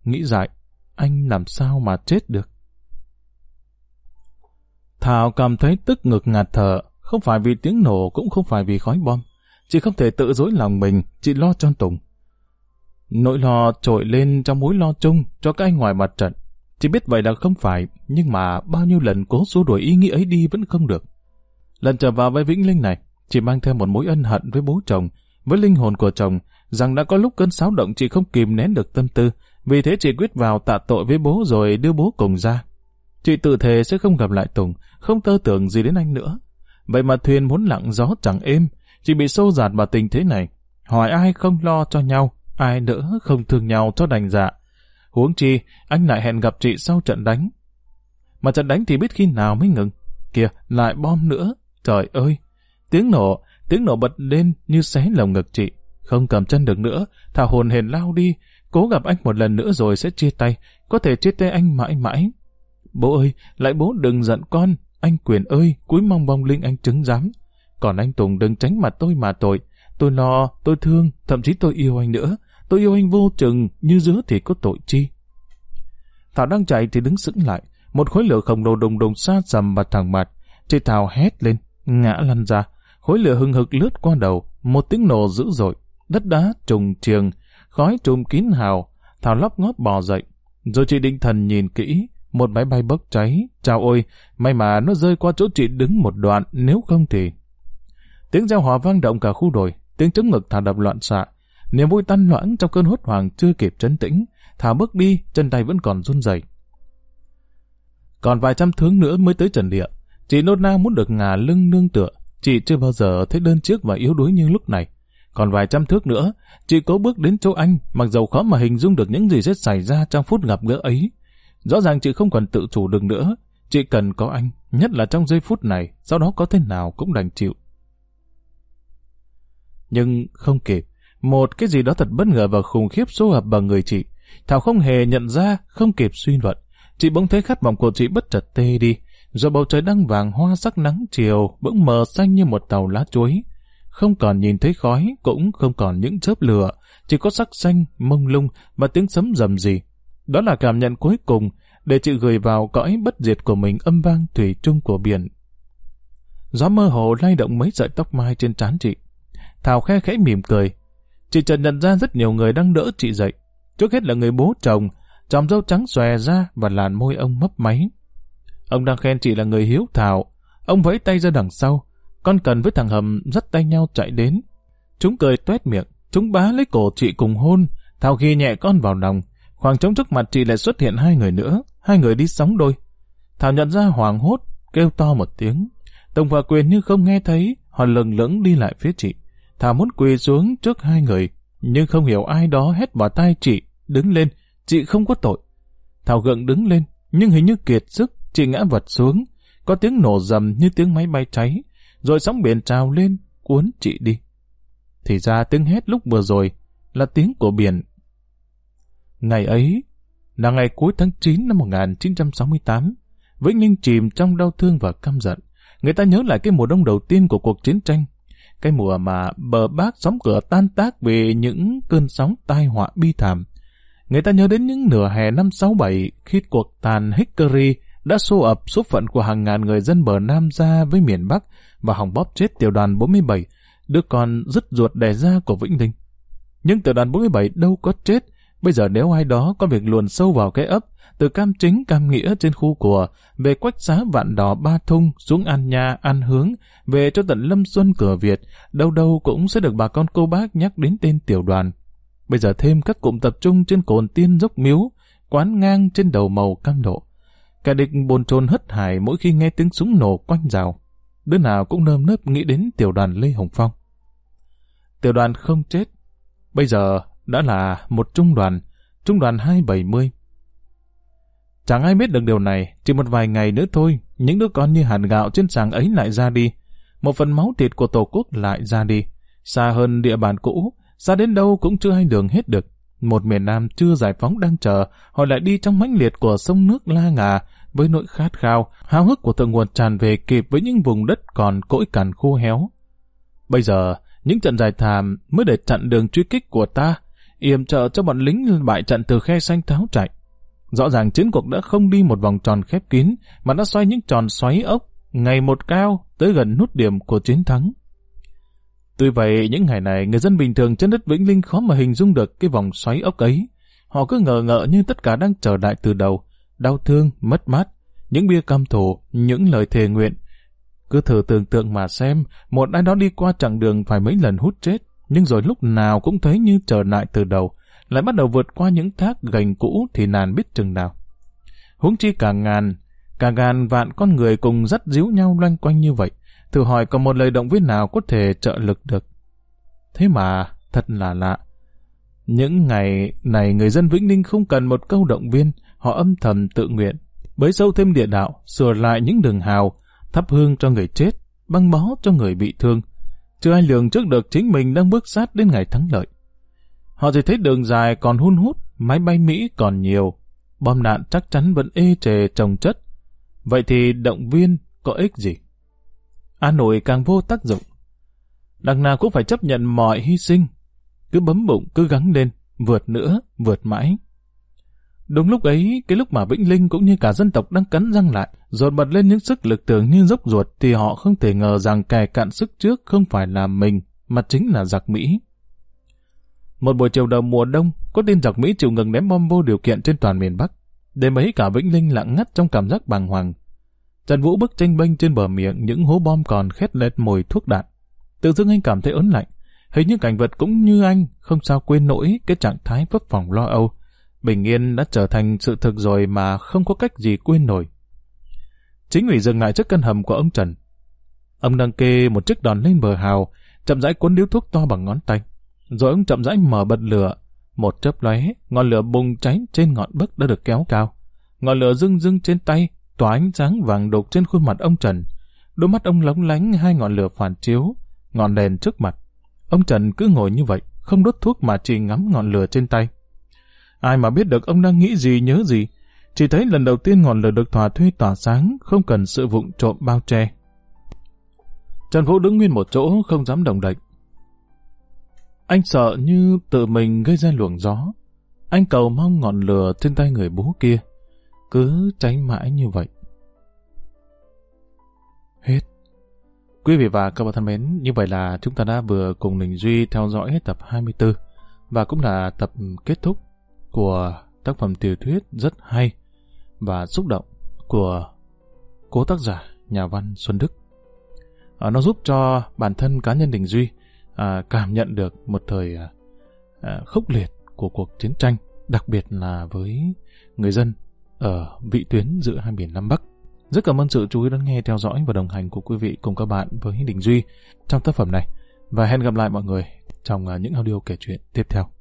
Nghĩ dại, anh làm sao mà chết được? Thảo cảm thấy tức ngực ngạt thở, không phải vì tiếng nổ cũng không phải vì khói bom. Chị không thể tự dối lòng mình, chị lo cho Tùng. Nỗi lo trội lên trong mối lo chung cho các anh ngoài mặt trận. Chị biết vậy là không phải, nhưng mà bao nhiêu lần cố xua đuổi ý nghĩ ấy đi vẫn không được. Lần trở vào với Vĩnh Linh này, chị mang theo một mối ân hận với bố chồng, với linh hồn của chồng, rằng đã có lúc cơn xáo động chị không kìm nén được tâm tư, vì thế chị quyết vào tạ tội với bố rồi đưa bố cùng ra. Chị tự thề sẽ không gặp lại Tùng, không tơ tưởng gì đến anh nữa. Vậy mà thuyền muốn lặng gió chẳng êm, chị bị sâu giạt vào tình thế này. Hỏi ai không lo cho nhau, ai nữa không thương nhau cho đành dạ. Huống chi, anh lại hẹn gặp chị sau trận đánh. Mà trận đánh thì biết khi nào mới ngừng. Kìa, lại bom nữa. Trời ơi! Tiếng nổ, tiếng nổ bật lên như xé lồng ngực chị. Không cầm chân được nữa, thả hồn hền lao đi. Cố gặp anh một lần nữa rồi sẽ chia tay. Có thể chia tay anh mãi mãi. Bố ơi, lại bố đừng giận con. Anh Quyền ơi, cúi mong vong linh anh chứng giám. Còn anh Tùng đừng tránh mặt tôi mà tội. Tôi lo, tôi thương, thậm chí tôi yêu anh nữa. Tôi yêu anh vô chừng, như giữa thì có tội chi. Thảo đang chạy thì đứng sững lại. Một khối lửa khổng lồ đùng đùng xa dầm và thẳng mặt. Chị Thảo hét lên, ngã lăn ra. Khối lửa hừng hực lướt qua đầu, một tiếng nổ dữ dội. Đất đá trùng trường, khói trùm kín hào. Thảo lóc ngóp bò dậy. Rồi chị định thần nhìn kỹ, một máy bay bốc cháy. Chào ôi, may mà nó rơi qua chỗ chị đứng một đoạn, nếu không thì... Tiếng gieo hò vang động cả khu đồi, tiếng trống ngực thả đập loạn xạ. Niềm vui tan loãng trong cơn hốt hoảng chưa kịp trấn tĩnh, thả bước đi, chân tay vẫn còn run rẩy. Còn vài trăm thướng nữa mới tới trần địa, chị nốt na muốn được ngả lưng nương tựa, chị chưa bao giờ thấy đơn chiếc và yếu đuối như lúc này. Còn vài trăm thước nữa, chị cố bước đến chỗ anh, mặc dầu khó mà hình dung được những gì sẽ xảy ra trong phút gặp gỡ ấy. Rõ ràng chị không còn tự chủ được nữa, chị cần có anh, nhất là trong giây phút này, sau đó có thế nào cũng đành chịu. Nhưng không kịp, một cái gì đó thật bất ngờ và khủng khiếp xô hợp vào người chị. Thảo không hề nhận ra, không kịp suy luận. Chị bỗng thấy khát vọng của chị bất chợt tê đi, rồi bầu trời đang vàng hoa sắc nắng chiều bỗng mờ xanh như một tàu lá chuối. Không còn nhìn thấy khói, cũng không còn những chớp lửa, chỉ có sắc xanh, mông lung và tiếng sấm rầm rì. Đó là cảm nhận cuối cùng để chị gửi vào cõi bất diệt của mình âm vang thủy chung của biển. Gió mơ hồ lay động mấy sợi tóc mai trên trán chị. Thảo khe khẽ mỉm cười. Chị chợt nhận ra rất nhiều người đang đỡ chị dậy. Trước hết là người bố chồng, tròm dâu trắng xòe ra và làn môi ông mấp máy. Ông đang khen chị là người hiếu thảo. Ông vẫy tay ra đằng sau. Con cần với thằng Hầm dắt tay nhau chạy đến. Chúng cười tuét miệng. Chúng bá lấy cổ chị cùng hôn. Thảo ghi nhẹ con vào lòng. Khoảng trống trước mặt chị lại xuất hiện hai người nữa. Hai người đi sóng đôi. Thảo nhận ra hoàng hốt, kêu to một tiếng. Tùng và Quyền như không nghe thấy, họ lừng lững đi lại phía chị. Thảo muốn quỳ xuống trước hai người, nhưng không hiểu ai đó hét vào tay chị, đứng lên, chị không có tội. Thảo gượng đứng lên, nhưng hình như kiệt sức, chị ngã vật xuống, có tiếng nổ rầm như tiếng máy bay cháy, rồi sóng biển trào lên, cuốn chị đi. Thì ra tiếng hét lúc vừa rồi là tiếng của biển. Ngày ấy là ngày cuối tháng 9 năm 1968, Vĩnh Ninh chìm trong đau thương và căm giận. Người ta nhớ lại cái mùa đông đầu tiên của cuộc chiến tranh, cái mùa mà bờ bác xóm cửa tan tác vì những cơn sóng tai họa bi thảm. Người ta nhớ đến những nửa hè năm 67 khi cuộc tàn Hickory đã xô ập số phận của hàng ngàn người dân bờ Nam ra với miền Bắc và hỏng bóp chết tiểu đoàn 47, đứa con dứt ruột đẻ ra của Vĩnh Linh. Nhưng tiểu đoàn 47 đâu có chết, bây giờ nếu ai đó có việc luồn sâu vào cái ấp, từ Cam Chính, Cam Nghĩa trên khu của, về Quách Xá Vạn Đỏ Ba Thung, xuống An Nha, An Hướng, về cho tận Lâm Xuân Cửa Việt, đâu đâu cũng sẽ được bà con cô bác nhắc đến tên tiểu đoàn. Bây giờ thêm các cụm tập trung trên cồn tiên dốc miếu, quán ngang trên đầu màu cam độ. Cả địch bồn chồn hất hải mỗi khi nghe tiếng súng nổ quanh rào. Đứa nào cũng nơm nớp nghĩ đến tiểu đoàn Lê Hồng Phong. Tiểu đoàn không chết. Bây giờ đã là một trung đoàn, trung đoàn 270. Chẳng ai biết được điều này, chỉ một vài ngày nữa thôi, những đứa con như hạt gạo trên sàng ấy lại ra đi. Một phần máu thịt của Tổ quốc lại ra đi. Xa hơn địa bàn cũ, xa đến đâu cũng chưa hay đường hết được. Một miền Nam chưa giải phóng đang chờ, họ lại đi trong mãnh liệt của sông nước La Ngà, với nỗi khát khao, háo hức của thượng nguồn tràn về kịp với những vùng đất còn cỗi cằn khô héo. Bây giờ, những trận dài thàm mới để chặn đường truy kích của ta, yểm trợ cho bọn lính bại trận từ khe xanh tháo chạy. Rõ ràng chiến cuộc đã không đi một vòng tròn khép kín, mà đã xoay những tròn xoáy ốc, ngày một cao, tới gần nút điểm của chiến thắng. Tuy vậy, những ngày này, người dân bình thường trên đất Vĩnh Linh khó mà hình dung được cái vòng xoáy ốc ấy. Họ cứ ngờ ngợ như tất cả đang trở lại từ đầu, đau thương, mất mát, những bia cam thủ những lời thề nguyện. Cứ thử tưởng tượng mà xem, một ai đó đi qua chặng đường phải mấy lần hút chết, nhưng rồi lúc nào cũng thấy như trở lại từ đầu, lại bắt đầu vượt qua những thác gành cũ thì nàn biết chừng nào. Huống chi cả ngàn, cả ngàn vạn con người cùng dắt díu nhau loanh quanh như vậy, thử hỏi có một lời động viên nào có thể trợ lực được. Thế mà, thật là lạ. Những ngày này người dân Vĩnh Ninh không cần một câu động viên, họ âm thầm tự nguyện, bới sâu thêm địa đạo, sửa lại những đường hào, thắp hương cho người chết, băng bó cho người bị thương. Chưa ai lường trước được chính mình đang bước sát đến ngày thắng lợi. Họ chỉ thấy đường dài còn hun hút, máy bay Mỹ còn nhiều, bom đạn chắc chắn vẫn ê trề trồng chất. Vậy thì động viên có ích gì? An nội càng vô tác dụng. Đằng nào cũng phải chấp nhận mọi hy sinh. Cứ bấm bụng, cứ gắng lên, vượt nữa, vượt mãi. Đúng lúc ấy, cái lúc mà Vĩnh Linh cũng như cả dân tộc đang cắn răng lại, dồn bật lên những sức lực tưởng như dốc ruột thì họ không thể ngờ rằng kẻ cạn sức trước không phải là mình, mà chính là giặc Mỹ. Một buổi chiều đầu mùa đông, có tin giặc Mỹ chịu ngừng ném bom vô điều kiện trên toàn miền Bắc. Đêm ấy cả Vĩnh Linh lặng ngắt trong cảm giác bàng hoàng. Trần Vũ bức tranh bênh trên bờ miệng những hố bom còn khét lẹt mùi thuốc đạn. Tự dưng anh cảm thấy ớn lạnh. Hình như cảnh vật cũng như anh, không sao quên nổi cái trạng thái vấp phòng lo âu. Bình yên đã trở thành sự thực rồi mà không có cách gì quên nổi. Chính ủy dừng lại trước căn hầm của ông Trần. Ông đang kê một chiếc đòn lên bờ hào, chậm rãi cuốn điếu thuốc to bằng ngón tay. Rồi ông chậm rãi mở bật lửa. Một chớp lóe, ngọn lửa bùng cháy trên ngọn bấc đã được kéo cao. Ngọn lửa rưng rưng trên tay, tỏa ánh sáng vàng đục trên khuôn mặt ông Trần. Đôi mắt ông lóng lánh hai ngọn lửa phản chiếu, ngọn đèn trước mặt. Ông Trần cứ ngồi như vậy, không đốt thuốc mà chỉ ngắm ngọn lửa trên tay. Ai mà biết được ông đang nghĩ gì nhớ gì, chỉ thấy lần đầu tiên ngọn lửa được thỏa thuê tỏa sáng, không cần sự vụng trộm bao che. Trần Vũ đứng nguyên một chỗ, không dám động đậy. Anh sợ như tự mình gây ra luồng gió. Anh cầu mong ngọn lửa trên tay người bố kia. Cứ cháy mãi như vậy. Hết. Quý vị và các bạn thân mến, như vậy là chúng ta đã vừa cùng Đình Duy theo dõi hết tập 24 và cũng là tập kết thúc của tác phẩm tiểu thuyết rất hay và xúc động của cố tác giả nhà văn Xuân Đức. À, nó giúp cho bản thân cá nhân Đình Duy à, cảm nhận được một thời à, à khốc liệt của cuộc chiến tranh, đặc biệt là với người dân ở vị tuyến giữa hai miền Nam Bắc. Rất cảm ơn sự chú ý lắng nghe, theo dõi và đồng hành của quý vị cùng các bạn với Đình Duy trong tác phẩm này. Và hẹn gặp lại mọi người trong à, những audio kể chuyện tiếp theo.